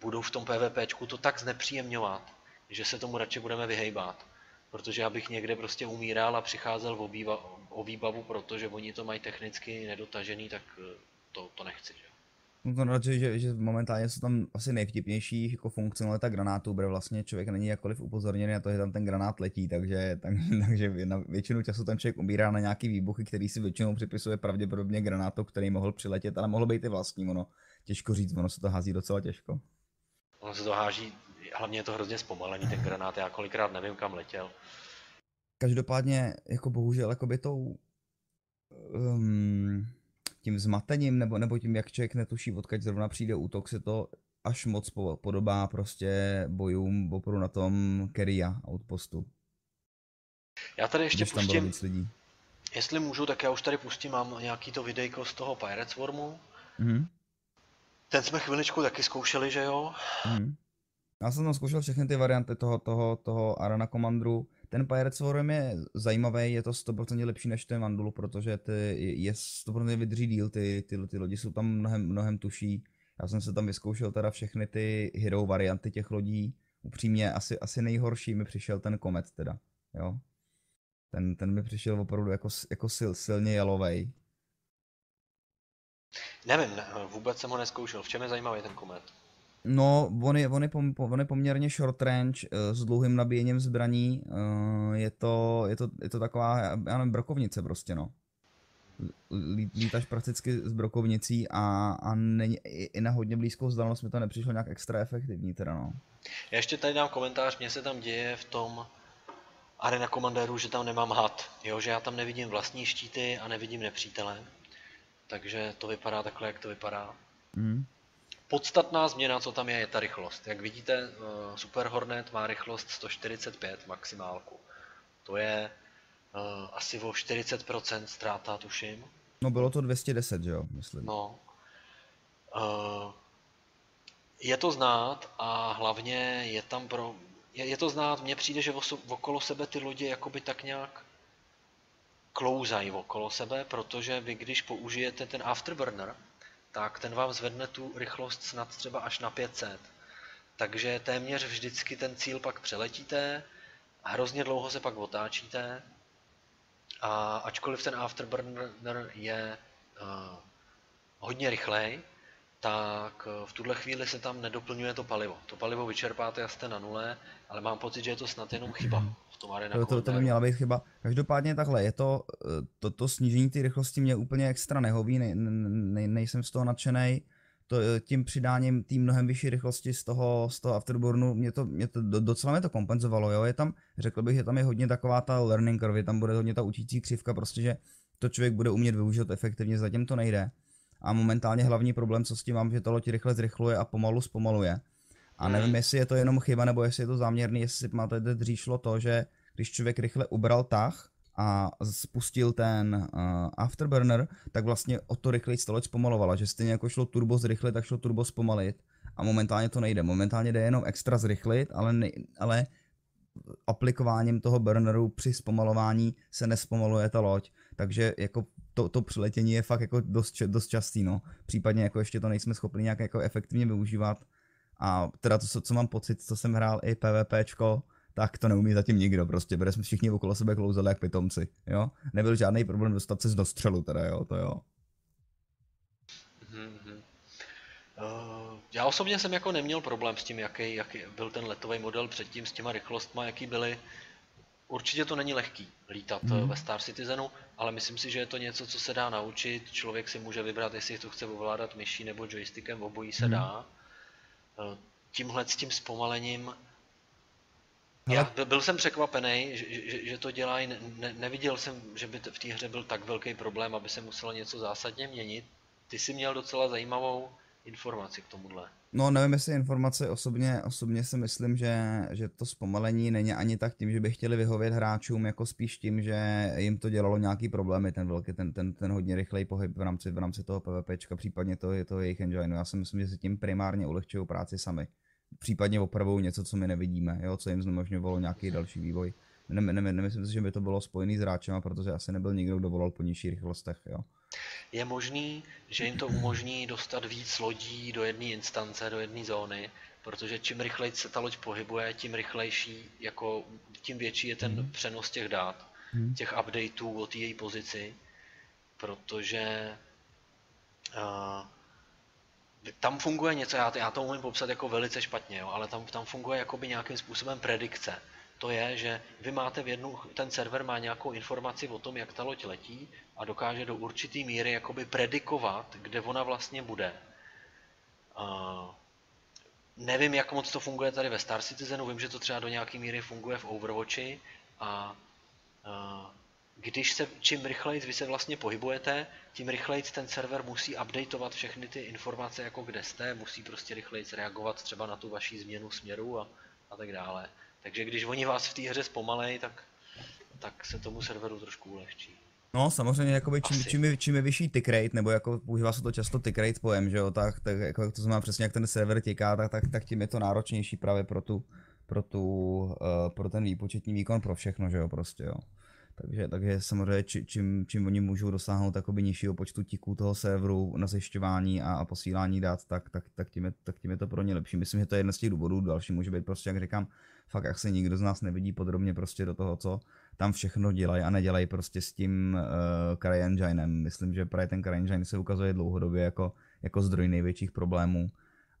budou v tom PvPčku to tak znepříjemňovat, že se tomu radši budeme vyhejbat. Protože abych někde prostě umíral a přicházel o, výba, o výbavu, protože oni to mají technicky nedotažený, tak eh, to, to nechci. Že? No to radši, že, že momentálně jsou tam asi nejvtipnější jako funkcionalita granátů, protože vlastně člověk není jakkoliv upozorněný na to, že tam ten granát letí, takže, tak, takže na většinu času ten člověk umírá na nějaký výbuchy, který si většinou připisuje pravděpodobně granátu, který mohl přiletět, ale mohl být i vlastní, ono těžko říct, ono se to hází docela těžko. Ono se to háží, hlavně je to hrozně zpomalený ten granát, já kolikrát nevím kam letěl. Každopádně, jako bohužel, jako by tou um, tím zmatením nebo, nebo tím, jak člověk netuší, odkud zrovna přijde útok, se to až moc podobá prostě bojům opravdu na tom Keria outpostu. Já tady ještě Když pustím, lidí. jestli můžu, tak já už tady pustím, mám nějaký to videjko z toho Pirate Swarmu. Mhm. Ten jsme chviličku taky zkoušeli, že jo? Mhm. Já jsem tam zkoušel všechny ty varianty toho, toho, toho Arena Commandru. Ten Pirate Swarm je zajímavý, je to 100% lepší než ten Vandulu, protože ty, je 100% vydrží díl, ty, ty, ty lodi jsou tam mnohem, mnohem tuší. Já jsem se tam vyzkoušel teda všechny ty hero varianty těch lodí. Upřímně asi, asi nejhorší mi přišel ten Comet teda, jo. Ten, ten mi přišel opravdu jako, jako sil, silně jalovej. Nevím, ne, vůbec jsem ho neskoušel. V čem je zajímavý ten komet? No, on je, on je, pom, on je poměrně short range eh, s dlouhým nabíjením zbraní. eh, Je to, je to, je to taková, já nevím, brokovnice prostě, no. Lí- Lítáš prakticky s brokovnicí a, a není, i, na hodně blízkou vzdálenost mi to nepřišlo nějak extra efektivní teda, no. Já ještě tady dám komentář, mně se tam děje v tom Arena Commandéru, že tam nemám had. Jo, že já tam nevidím vlastní štíty a nevidím nepřítele. Takže to vypadá takhle, jak to vypadá. Mm. Podstatná změna, co tam je, je ta rychlost. Jak vidíte, eh, Super Hornet má rychlost 145 maximálku. To je eh, asi o 40% ztráta, tuším. No bylo to 210, že jo, myslím. No. Eh, je to znát a hlavně je tam pro... Je, je to znát, mně přijde, že oso, okolo sebe ty lodě jakoby tak nějak klouzají okolo sebe, protože vy když použijete ten afterburner, tak ten vám zvedne tu rychlost snad třeba až na 500. Takže téměř vždycky ten cíl pak přeletíte, hrozně dlouho se pak otáčíte a ačkoliv ten afterburner je uh, hodně rychlej, tak eh, v tuhle chvíli se tam nedoplňuje to palivo. To palivo vyčerpáte a jste na nule, ale mám pocit, že je to snad jenom chyba v tom Arena To, to, to by měla být chyba. Každopádně takhle, je to, eh, to, to snížení té rychlosti mě úplně extra nehoví, ne, ne, nejsem z toho nadšený. To, eh, tím přidáním té mnohem vyšší rychlosti z toho, z toho afterburnu, mě to, mě to do- docela mě to kompenzovalo, jo, je tam, řekl bych, že tam je hodně taková ta learning curve, tam bude hodně ta učící křivka, prostě, že to člověk bude umět využít efektivně, zatím to nejde. A momentálně hlavní problém, co s tím mám, že to loď rychle zrychluje a pomalu zpomaluje. A nevím, Hmm. jestli je to jenom chyba, nebo jestli je to záměrný, jestli si pamatujete, dřív šlo to, že když člověk rychle ubral tah a spustil ten uh, afterburner, tak vlastně o to rychleji to loď zpomalovala, že stejně jako šlo turbo zrychlit, tak šlo turbo zpomalit. A momentálně to nejde. Momentálně jde jenom extra zrychlit, ale, ne, ale aplikováním toho burneru při zpomalování se nespomaluje ta loď. Takže jako to, to přiletění je fakt jako dost, dost častý, no. Případně jako ještě to nejsme schopni nějak jako efektivně využívat. A teda to, co, mám pocit, co jsem hrál i PvPčko, tak to neumí zatím nikdo prostě, protože jsme všichni okolo sebe klouzali jak pitomci, jo. Nebyl žádný problém dostat se z dostřelu teda, jo, to jo. Mhm. Uh, já osobně jsem jako neměl problém s tím, jaký, jaký byl ten letový model předtím, s těma rychlostma, jaký byly. Určitě to není lehký lítat mm. ve Star Citizenu, ale myslím si, že je to něco, co se dá naučit. Člověk si může vybrat, jestli to chce ovládat myší nebo joystickem, obojí se Mhm. dá. Eh, Tímhle s tím zpomalením já by- byl jsem překvapený, že, že, že to dělají, ne, ne, neviděl jsem, že by v té hře byl tak velký problém, aby se muselo něco zásadně měnit. Ty jsi měl docela zajímavou informaci k tomuhle. No nevím, jestli informace osobně, osobně si myslím, že, že to zpomalení není ani tak tím, že by chtěli vyhovět hráčům, jako spíš tím, že jim to dělalo nějaký problémy, ten velký, ten, ten, ten hodně rychlej pohyb v rámci, v rámci toho PvPčka, případně to je to jejich engine. Já si myslím, že si tím primárně ulehčují práci sami. Případně opravou něco, co my nevidíme, jo, co jim znemožňovalo nějaký další vývoj. Ne, ne, nemyslím si, že by to bylo spojený s hráčem, protože asi nebyl nikdo, kdo volal po nižších rychlostech, jo. Je možný, že jim to umožní dostat víc lodí do jedné instance, do jedné zóny, protože čím rychleji se ta loď pohybuje, tím rychlejší, jako tím větší je ten přenos těch dát, Mhm. těch updateů o té její pozici, protože uh, tam funguje něco, já, já to umím popsat jako velice špatně, jo, ale tam, tam funguje jakoby nějakým způsobem predikce. To je, že vy máte v jednu, ten server má nějakou informaci o tom, jak ta loď letí a dokáže do určitý míry jakoby predikovat, kde ona vlastně bude. Uh, nevím, jak moc to funguje tady ve Star Citizenu, vím, že to třeba do nějaké míry funguje v Overwatchi a uh, když se, čím rychleji vy se vlastně pohybujete, tím rychleji ten server musí updateovat všechny ty informace, jako kde jste, musí prostě rychleji reagovat třeba na tu vaši změnu směru a, a tak dále. Takže když oni vás v té hře zpomalej, tak, tak se tomu serveru trošku ulehčí. No samozřejmě, jakoby, čím, čím, je, čím je vyšší tick rate, nebo jako používá se to často tick rate pojem, že jo, tak, tak jako to znamená přesně jak ten server těká, tak, tak, tak tím je to náročnější právě pro tu, pro tu, uh, pro ten výpočetní výkon, pro všechno, že jo, prostě jo. Takže, takže samozřejmě či, čím, čím oni můžou dosáhnout takoby nižšího počtu tiků toho serveru na zjišťování a, a posílání dat, tak, tak, tak, tím je, tak tím je to pro ně lepší. Myslím, že to je jeden z těch důvodů, další může být prostě, jak říkám, fakt jak se nikdo z nás nevidí podrobně prostě do toho, co tam všechno dělají a nedělají prostě s tím uh, CryEnginem. Myslím, že právě ten CryEngine se ukazuje dlouhodobě jako, jako zdroj největších problémů.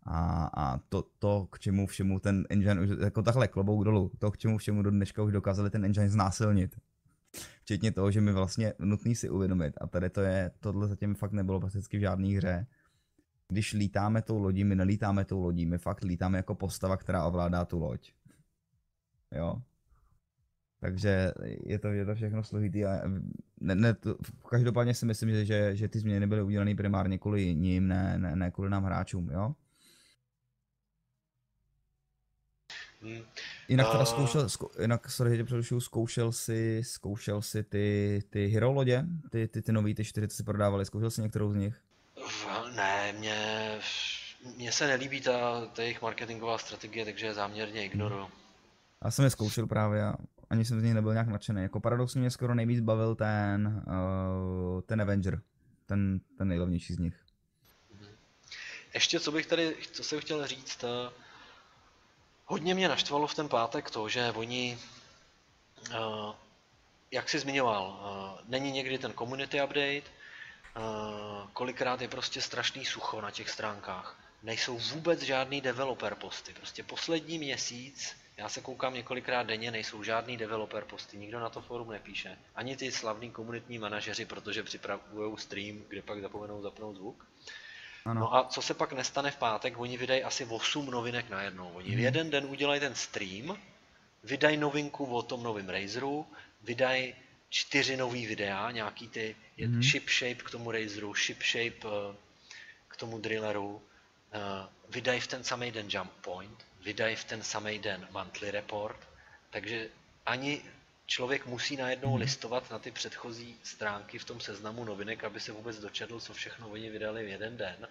A, a to, to, k čemu všemu ten engine, jako takhle klobouk dolů, to, k čemu všemu do dneška už dokázali ten engine znásilnit. Včetně toho, že mi vlastně nutný si uvědomit, a tady to je, tohle zatím fakt nebylo prakticky v žádné hře, když lítáme tou lodí, my nelítáme tou lodí, my fakt lítáme jako postava, která ovládá tu loď. Jo. Takže je to, je to všechno složitý a ne, ne, to, každopádně si myslím, že, že, že ty změny byly udělané primárně kvůli ním, ne, ne, ne kvůli nám hráčům, jo? Hmm. Jinak teda zkoušel, zkou, jinak sorry, že přerušuju, zkoušel si, zkoušel si ty, ty hero lodě, ty, ty, ty nový, ty čtyři, co si prodávali, zkoušel si některou z nich? Ne, mě, mně se nelíbí ta, ta jejich marketingová strategie, takže záměrně ignoruju. Já jsem je zkoušel právě a ani jsem z něj nebyl nějak nadšený. Jako paradoxně mě skoro nejvíc bavil ten, uh, ten Avenger, ten, ten nejlevnější z nich. Mhm. Ještě co bych tady, co jsem chtěl říct, uh, hodně mě naštvalo v ten pátek to, že oni, uh, jak jsi zmiňoval, uh, není někdy ten community update, uh, kolikrát je prostě strašný sucho na těch stránkách. Nejsou vůbec žádný developer posty. Prostě poslední měsíc já se koukám několikrát denně, nejsou žádný developer posty, nikdo na to forum nepíše. Ani ty slavní komunitní manažeři, protože připravují stream, kde pak zapomenou zapnout zvuk. Ano. No a co se pak nestane v pátek, oni vydají asi 8 novinek najednou. Oni hmm. v jeden den udělají ten stream, vydají novinku o tom novém Razeru, vydají čtyři nový videa, nějaký ty hmm. ship shape k tomu Razeru, ship shape uh, k tomu drilleru, uh, vydají v ten samý den jump point, vydají v ten samý den monthly report, takže ani člověk musí najednou hmm. listovat na ty předchozí stránky v tom seznamu novinek, aby se vůbec dočetl, co všechno oni vydali v jeden den.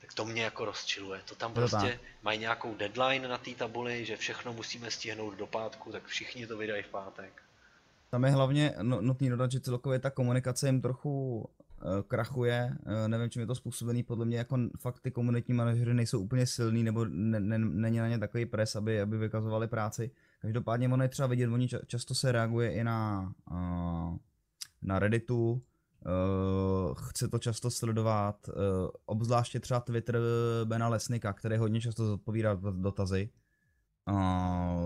Tak to mě jako rozčiluje. To tam prostě mají nějakou deadline na té tabuli, že všechno musíme stihnout do pátku, tak všichni to vydají v pátek. Tam je hlavně nutný dodat, že celkově ta komunikace jim trochu krachuje, eh, nevím, čím je to způsobený, podle mě jako fakt ty komunitní manažery nejsou úplně silný, nebo ne, ne, není na ně takový pres, aby, aby vykazovali práci. Každopádně ono je třeba vidět, oni často se reaguje i na, uh, na Redditu, chce to často sledovat, obzvláště třeba Twitter Bena Lesnika, který hodně často zodpovídá dotazy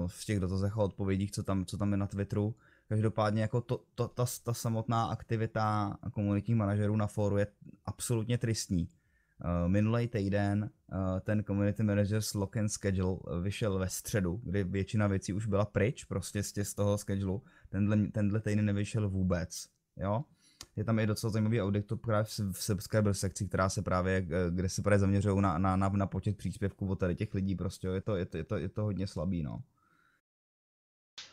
v těch dotazech a odpovědích, co tam, co tam je na Twitteru. Každopádně jako to, to, ta, ta samotná aktivita komunitních manažerů na fóru je absolutně tristní. Uh, minulý týden uh, ten community managers lock and schedule vyšel ve středu, kdy většina věcí už byla pryč prostě z, toho schedule. Tenhle, tenhle týden nevyšel vůbec. Jo? Je tam i docela zajímavý audit právě v subscriber sekci, která se právě, eh, kde se právě zaměřují na, na, na, na počet příspěvků od tady těch lidí, prostě jo? Je, to, je, to, je, to, je to hodně slabý, no.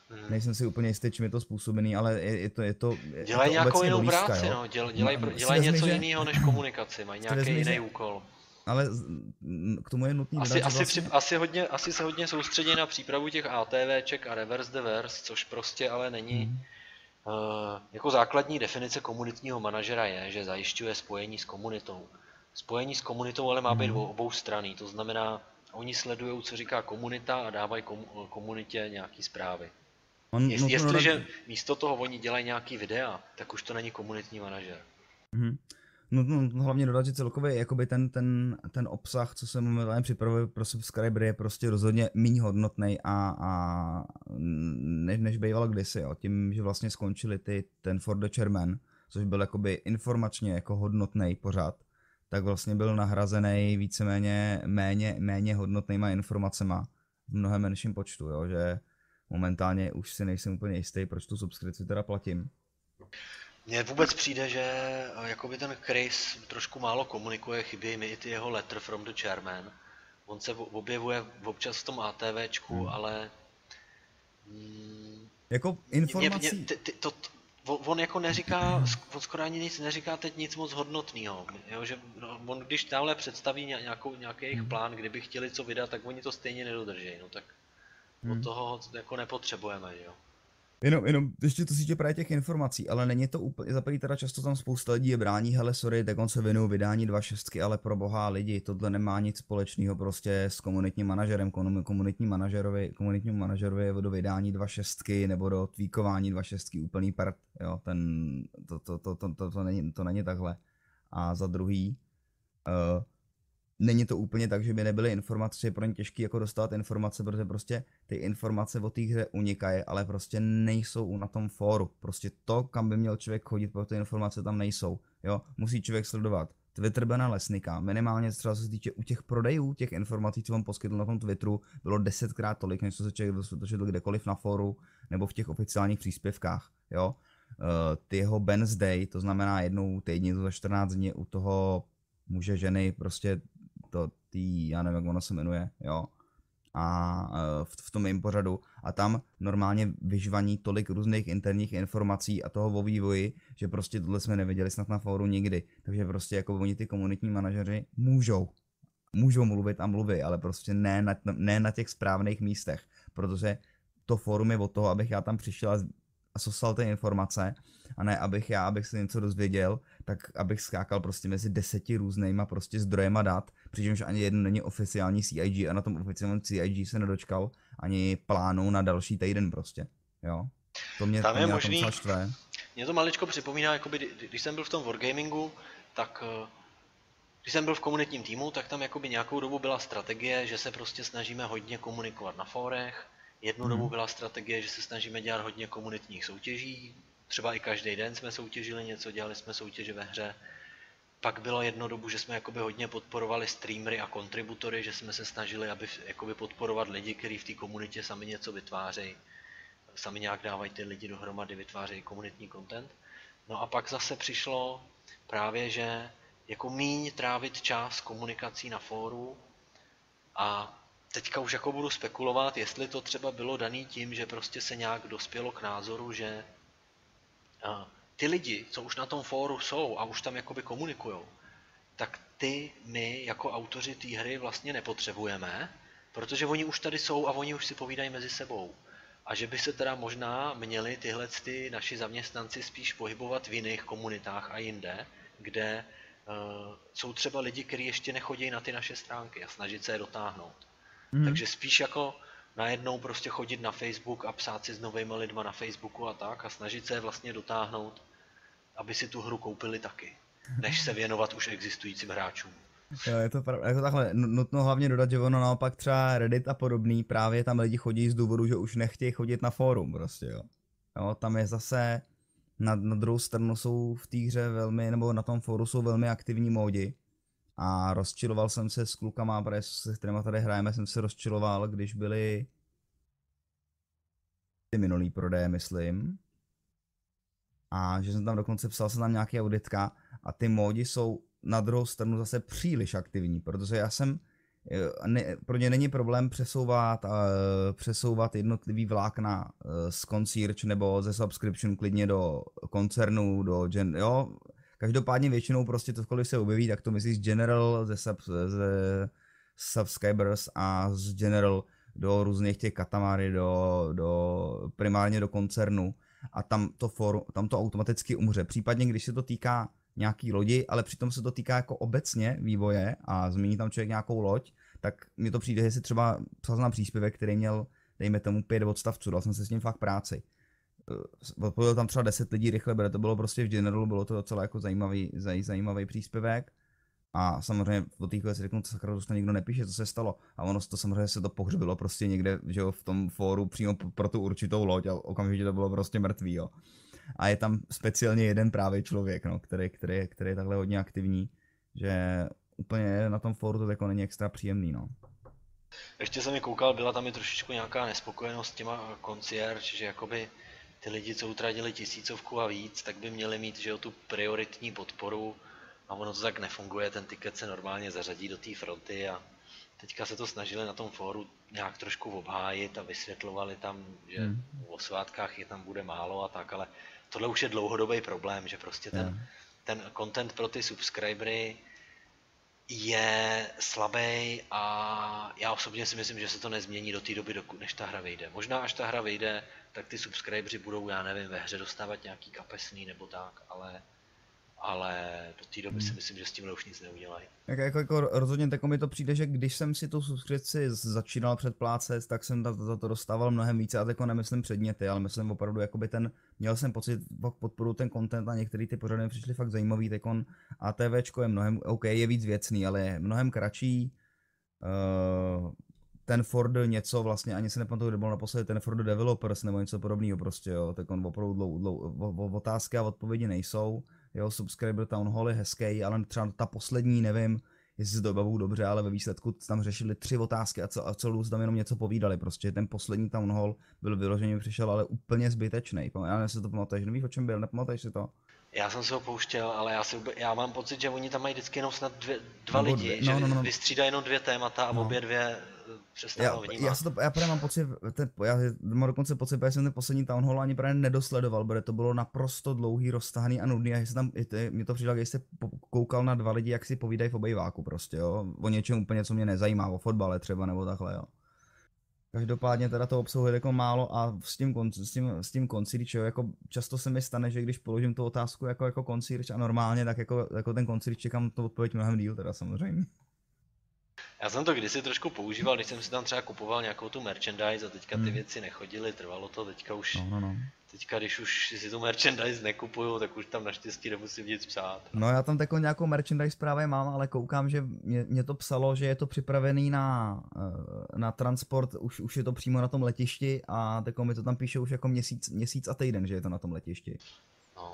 Hmm. Nejsem si úplně jistý, čím je to způsobený, ale je, je to... Je to dělají nějakou jinou blízka, práci, jo? no. Děl, dělají, no, dělají něco že... jiného než komunikaci, mají nějaký jiný že... úkol. Ale k tomu je nutný asi, asi, vlastně... při, asi, hodně, asi se hodně soustředí na přípravu těch ATVček a reverse the což prostě ale není... Hmm. Uh, jako základní definice komunitního manažera je, že zajišťuje spojení s komunitou. Spojení s komunitou ale má být hmm. obou strany, to znamená, oni sledují, co říká komunita a dávají komunitě nějaký zprávy. On, Jest, no jestliže místo toho oni dělají nějaký videa, tak už to není komunitní manažer. Mm-hmm. No, no, no, hlavně dodat, že celkově jakoby ten, ten, ten obsah, co se momentálně připravuje pro subscribery, je prostě rozhodně méně hodnotný a, a než, než bývalo kdysi, jo. Tím, že vlastně skončili ty, ten For the Chairman, což byl jakoby informačně jako hodnotný pořád, tak vlastně byl nahrazený víceméně méně, méně hodnotnýma informacema v mnohem menším počtu, jo, že momentálně už si nejsem úplně jistý, proč tu subskripci teda platím. Mně vůbec přijde, že eh, jakoby ten Chris trošku málo komunikuje, chybějí mi i ty jeho letter from the chairman. On se objevuje občas v tom ATVčku, hmm. ale... Mm, jako informací... Mě, mě, ty, ty, to, on jako neříká, on skoro ani nic neříká teď nic moc hodnotného, jo, že no, on když dále představí nějakou, nějaký jejich hmm. plán, kdyby chtěli co vydat, tak oni to stejně nedodrží, no tak hmm. od toho jako nepotřebujeme, jo. Jenom, jenom ještě to sítě právě těch informací, ale není to úplně, za teda často tam spousta lidí je brání, hele sorry, tak on se věnují vydání dva šestky, ale pro boha lidi, tohle nemá nic společného prostě s komunitním manažerem, komunitní manažerovi, komunitnímu manažerovi je do vydání dva šestky nebo do tweakování dva šestky úplný part, jo, ten, to, to, to, to, to, to, není, to není takhle. A za druhý, uh, není to úplně tak, že by nebyly informace, je pro ně těžké jako dostat informace, protože prostě ty informace o té hře unikají, ale prostě nejsou na tom fóru. Prostě to, kam by měl člověk chodit, pro ty informace tam nejsou. Jo, musí člověk sledovat Twitter Bena Lesnika, minimálně třeba co se týče u těch prodejů, těch informací, co on poskytl na tom Twitteru, bylo desetkrát tolik, než co se člověk dočetl kdekoliv na fóru nebo v těch oficiálních příspěvkách. Jo? Uh, ty jeho Ben's Day, to znamená jednou týdně, to za 14 dní u toho muže, ženy, prostě to tý, já nevím, jak ono se jmenuje, jo, a e, v, v tom mém pořadu. A tam normálně vyžvaní tolik různých interních informací a toho o vývoji, že prostě tohle jsme neviděli snad na fóru nikdy. Takže prostě jako oni ty komunitní manažeři můžou, můžou mluvit a mluví, ale prostě ne na, ne na těch správných místech, protože to fórum je od toho, abych já tam přišel a a sosal ty informace a ne abych já, abych se něco dozvěděl, tak abych skákal prostě mezi deseti různýma prostě zdrojema dat, přičemž ani jeden není oficiální CIG a na tom oficiálním CIG se nedočkal ani plánu na další týden prostě, jo. To mě, Tam to je mě možný, štve. Mě to maličko připomíná, jakoby, když jsem byl v tom Wargamingu, tak eh, když jsem byl v komunitním týmu, tak tam jakoby nějakou dobu byla strategie, že se prostě snažíme hodně komunikovat na fórech, Jednu hmm. dobu byla strategie, že se snažíme dělat hodně komunitních soutěží, třeba i každý den jsme soutěžili něco, dělali jsme soutěže ve hře. Pak bylo jedno dobu, že jsme jakoby hodně podporovali streamery a kontributory, že jsme se snažili aby, jakoby podporovat lidi, kteří v té komunitě sami něco vytvářejí. Sami nějak dávají ty lidi dohromady, vytvářejí komunitní content. No a pak zase přišlo právě, že jako míň trávit čas komunikací na fóru a teďka už jako budu spekulovat, jestli to třeba bylo daný tím, že prostě se nějak dospělo k názoru, že ty lidi, co už na tom fóru jsou a už tam jakoby komunikujou, tak ty my jako autoři té hry vlastně nepotřebujeme, protože oni už tady jsou a oni už si povídají mezi sebou. A že by se teda možná měli tyhle ty naši zaměstnanci spíš pohybovat v jiných komunitách a jinde, kde uh, jsou třeba lidi, kteří ještě nechodí na ty naše stránky a snažit se je dotáhnout. Mm. Takže spíš jako najednou prostě chodit na Facebook a psát si s novými lidma na Facebooku a tak a snažit se je vlastně dotáhnout, aby si tu hru koupili taky, než se věnovat už existujícím hráčům. Jo, je to pravda. Jako takhle, nutno hlavně dodat, že ono naopak třeba Reddit a podobný, právě tam lidi chodí z důvodu, že už nechtějí chodit na fórum prostě, jo. jo tam je zase, na, na druhou stranu jsou v té hře velmi, nebo na tom fóru jsou velmi aktivní módi, a rozčiloval jsem se s klukama, protože se kterými tady hrajeme, jsem se rozčiloval, když byly ty minulý prodeje, myslím. A že jsem tam dokonce psal jsem tam nějaký auditka a ty módy jsou na druhou stranu zase příliš aktivní, protože já jsem, eh, ne, pro ně není problém přesouvat, uh, přesouvat jednotlivý vlákna uh, z concierge nebo ze subscription klidně do koncernu, do gen, jo, Každopádně většinou prostě to, když se objeví, tak to myslí z General, ze, sub, ze subscribers a z General do různých těch katamary, do, do primárně do koncernu a tam to, for, tam to automaticky umře. Případně, když se to týká nějaký lodi, ale přitom se to týká jako obecně vývoje a zmíní tam člověk nějakou loď, tak mi to přijde, že si třeba psal na příspěvek, který měl, dejme tomu, pět odstavců, dal jsem se s ním fakt práci odpověděl tam třeba 10 lidí rychle, bude to bylo prostě v generalu, bylo to docela jako zajímavý, zaj, zajímavý příspěvek. A samozřejmě po té chvíli si řeknu, co sakra, to nikdo nepíše, co se stalo. A ono to samozřejmě se to pohřbilo prostě někde, že jo, v tom fóru přímo pro tu určitou loď a okamžitě to bylo prostě mrtvý, jo. A je tam speciálně jeden právě člověk, no, který, který, který je takhle hodně aktivní, že úplně na tom fóru to jako není extra příjemný, no. Ještě jsem mi koukal, byla tam i trošičku nějaká nespokojenost s těma koncierge, že jakoby ty lidi, co utratili tisícovku a víc, tak by měli mít že jo, tu prioritní podporu a ono to tak nefunguje, ten tiket se normálně zařadí do té fronty a teďka se to snažili na tom fóru nějak trošku obhájit a vysvětlovali tam, že hmm. o svátkách je tam bude málo a tak, ale tohle už je dlouhodobý problém, že prostě ten, hmm. ten content pro ty subscribery je slabý a já osobně si myslím, že se to nezmění do té doby, než ta hra vyjde. Možná až ta hra vyjde, tak ty subscribeři budou, já nevím, ve hře dostávat nějaký kapesný nebo tak, ale ale do té doby si hmm. myslím, že s tím už nic neudělají. Jak, jako, jako rozhodně tako mi to přijde, že když jsem si tu subskripci začínal předplácet, tak jsem za to, to dostával mnohem více, a jako nemyslím předměty, ale myslím opravdu, jakoby ten, měl jsem pocit, podporu ten content a některý ty pořady přišly fakt zajímavý, teď on ATVčko je mnohem, OK, je víc věcný, ale je mnohem kratší, uh, ten Ford něco vlastně, ani se nepamatuju, kde byl naposledy ten Ford Developers nebo něco podobného prostě, jo, tak on opravdu dlou, dlou, otázky a odpovědi nejsou jo, subscriber town hall je hezký, ale třeba ta poslední, nevím, jestli si to bavu dobře, ale ve výsledku tam řešili tři otázky a, co, a celou tam jenom něco povídali. Prostě ten poslední town hall byl vyloženě přišel, ale úplně zbytečný. Já nevím, jestli to pamatuješ, nevíš, o čem byl, nepamatuješ si to? Já jsem se ho pouštěl, ale já, si, já mám pocit, že oni tam mají vždycky jenom snad dvě, dva Nebo lidi, dvě, no, že no, no, vystřídají jenom dvě témata a no. obě dvě přestávám já, já, to, já právě mám pocit, ten, já mám dokonce pocit, že jsem ten poslední Town Hall ani právě nedosledoval, protože to bylo naprosto dlouhý, roztahaný a nudný a se tam, mě to přišlo, když jste koukal na dva lidi, jak si povídají v obejváku prostě, jo, o něčem úplně, co mě nezajímá, o fotbale třeba nebo takhle, jo. Každopádně teda to obsahuje jako málo a s tím, s tím, s tím concierge, jo, jako často se mi stane, že když položím tu otázku jako, jako concierge a normálně, tak jako, jako ten concierge čekám to odpověď mnohem díl teda samozřejmě. Já jsem to kdysi trošku používal, když jsem si tam třeba kupoval nějakou tu merchandise a teďka ty hmm. věci nechodily, trvalo to, teďka už, no, no, no. teďka když už si tu merchandise nekupuju, tak už tam naštěstí nemusím nic psát. No já tam takovou nějakou merchandise právě mám, ale koukám, že mě, mě to psalo, že je to připravený na, eh, na transport, už, už je to přímo na tom letišti a tako mi to tam píše už jako měsíc, měsíc a týden, že je to na tom letišti. No.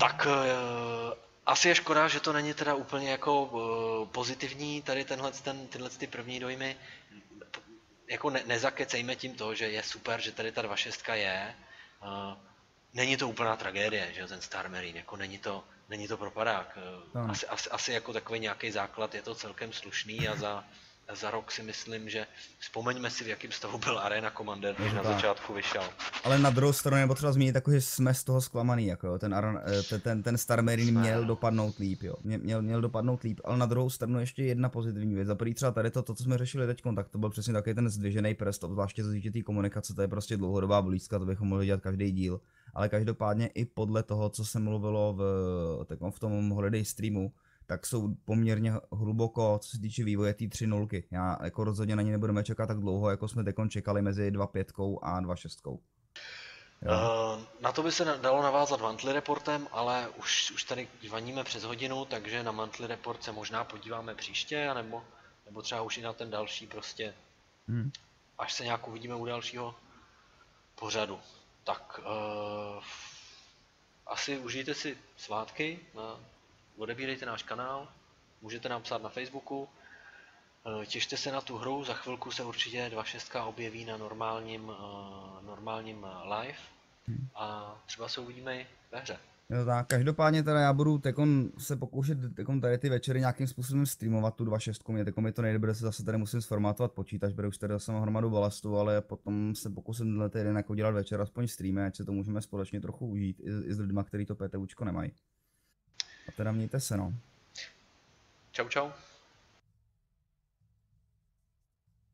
Tak eh, asi je škoda, že to není teda úplně jako uh, pozitivní, tady tenhle, ten, tyhle ty první dojmy. Jako ne, nezakecejme tím to, že je super, že tady ta 2.6 je. Uh, není to úplná tragédie, že ten Star Marine, jako není to, není to propadák. Uh, asi, asi, asi jako takový nějaký základ je to celkem slušný a za za rok si myslím, že vzpomeňme si, v jakém stavu byl Arena Commander, když na začátku vyšel. Ale na druhou stranu je potřeba zmínit jako, že jsme z toho zklamaný, jako jo. Ten, eh, ten, ten, ten Star Marine jsme. měl dopadnout líp, jo. Měl, měl dopadnout líp, ale na druhou stranu ještě jedna pozitivní věc. Za prvý třeba tady to, to, co jsme řešili teď, tak to byl přesně takový ten zdvižený prst, obzvláště z té komunikace, to je prostě dlouhodobá blízka, to bychom mohli dělat každý díl. Ale každopádně i podle toho, co se mluvilo v, v tom holiday streamu, tak jsou poměrně hluboko, co se týče vývoje té 3 nulky. Já jako rozhodně na ně nebudeme čekat tak dlouho, jako jsme teď čekali mezi 2.5 a 2.6. Uh, eh, na to by se dalo navázat monthly reportem, ale už, už tady vaníme přes hodinu, takže na monthly report se možná podíváme příště, nebo, nebo třeba už i na ten další prostě, hmm. až se nějak uvidíme u dalšího pořadu. Tak uh, asi užijte si svátky na odebírejte náš kanál, můžete nám psát na Facebooku, eh, těšte se na tu hru, za chvilku se určitě 2.6 objeví na normálním, eh, normálním live hmm. a třeba se uvidíme i ve hře. Jo, tak, každopádně teda já budu tekon se pokoušet tekon tady ty večery nějakým způsobem streamovat tu 2.6, mě tekon mi to nejde, protože se zase tady musím sformátovat počítač, protože už tady zase mám hromadu balastu, ale potom se pokusím tenhle týden jako dělat večer aspoň streamy, ať se to můžeme společně trochu užít i, i s lidmi, kteří to PTUčko nemají. A teda mějte se no. Čau čau.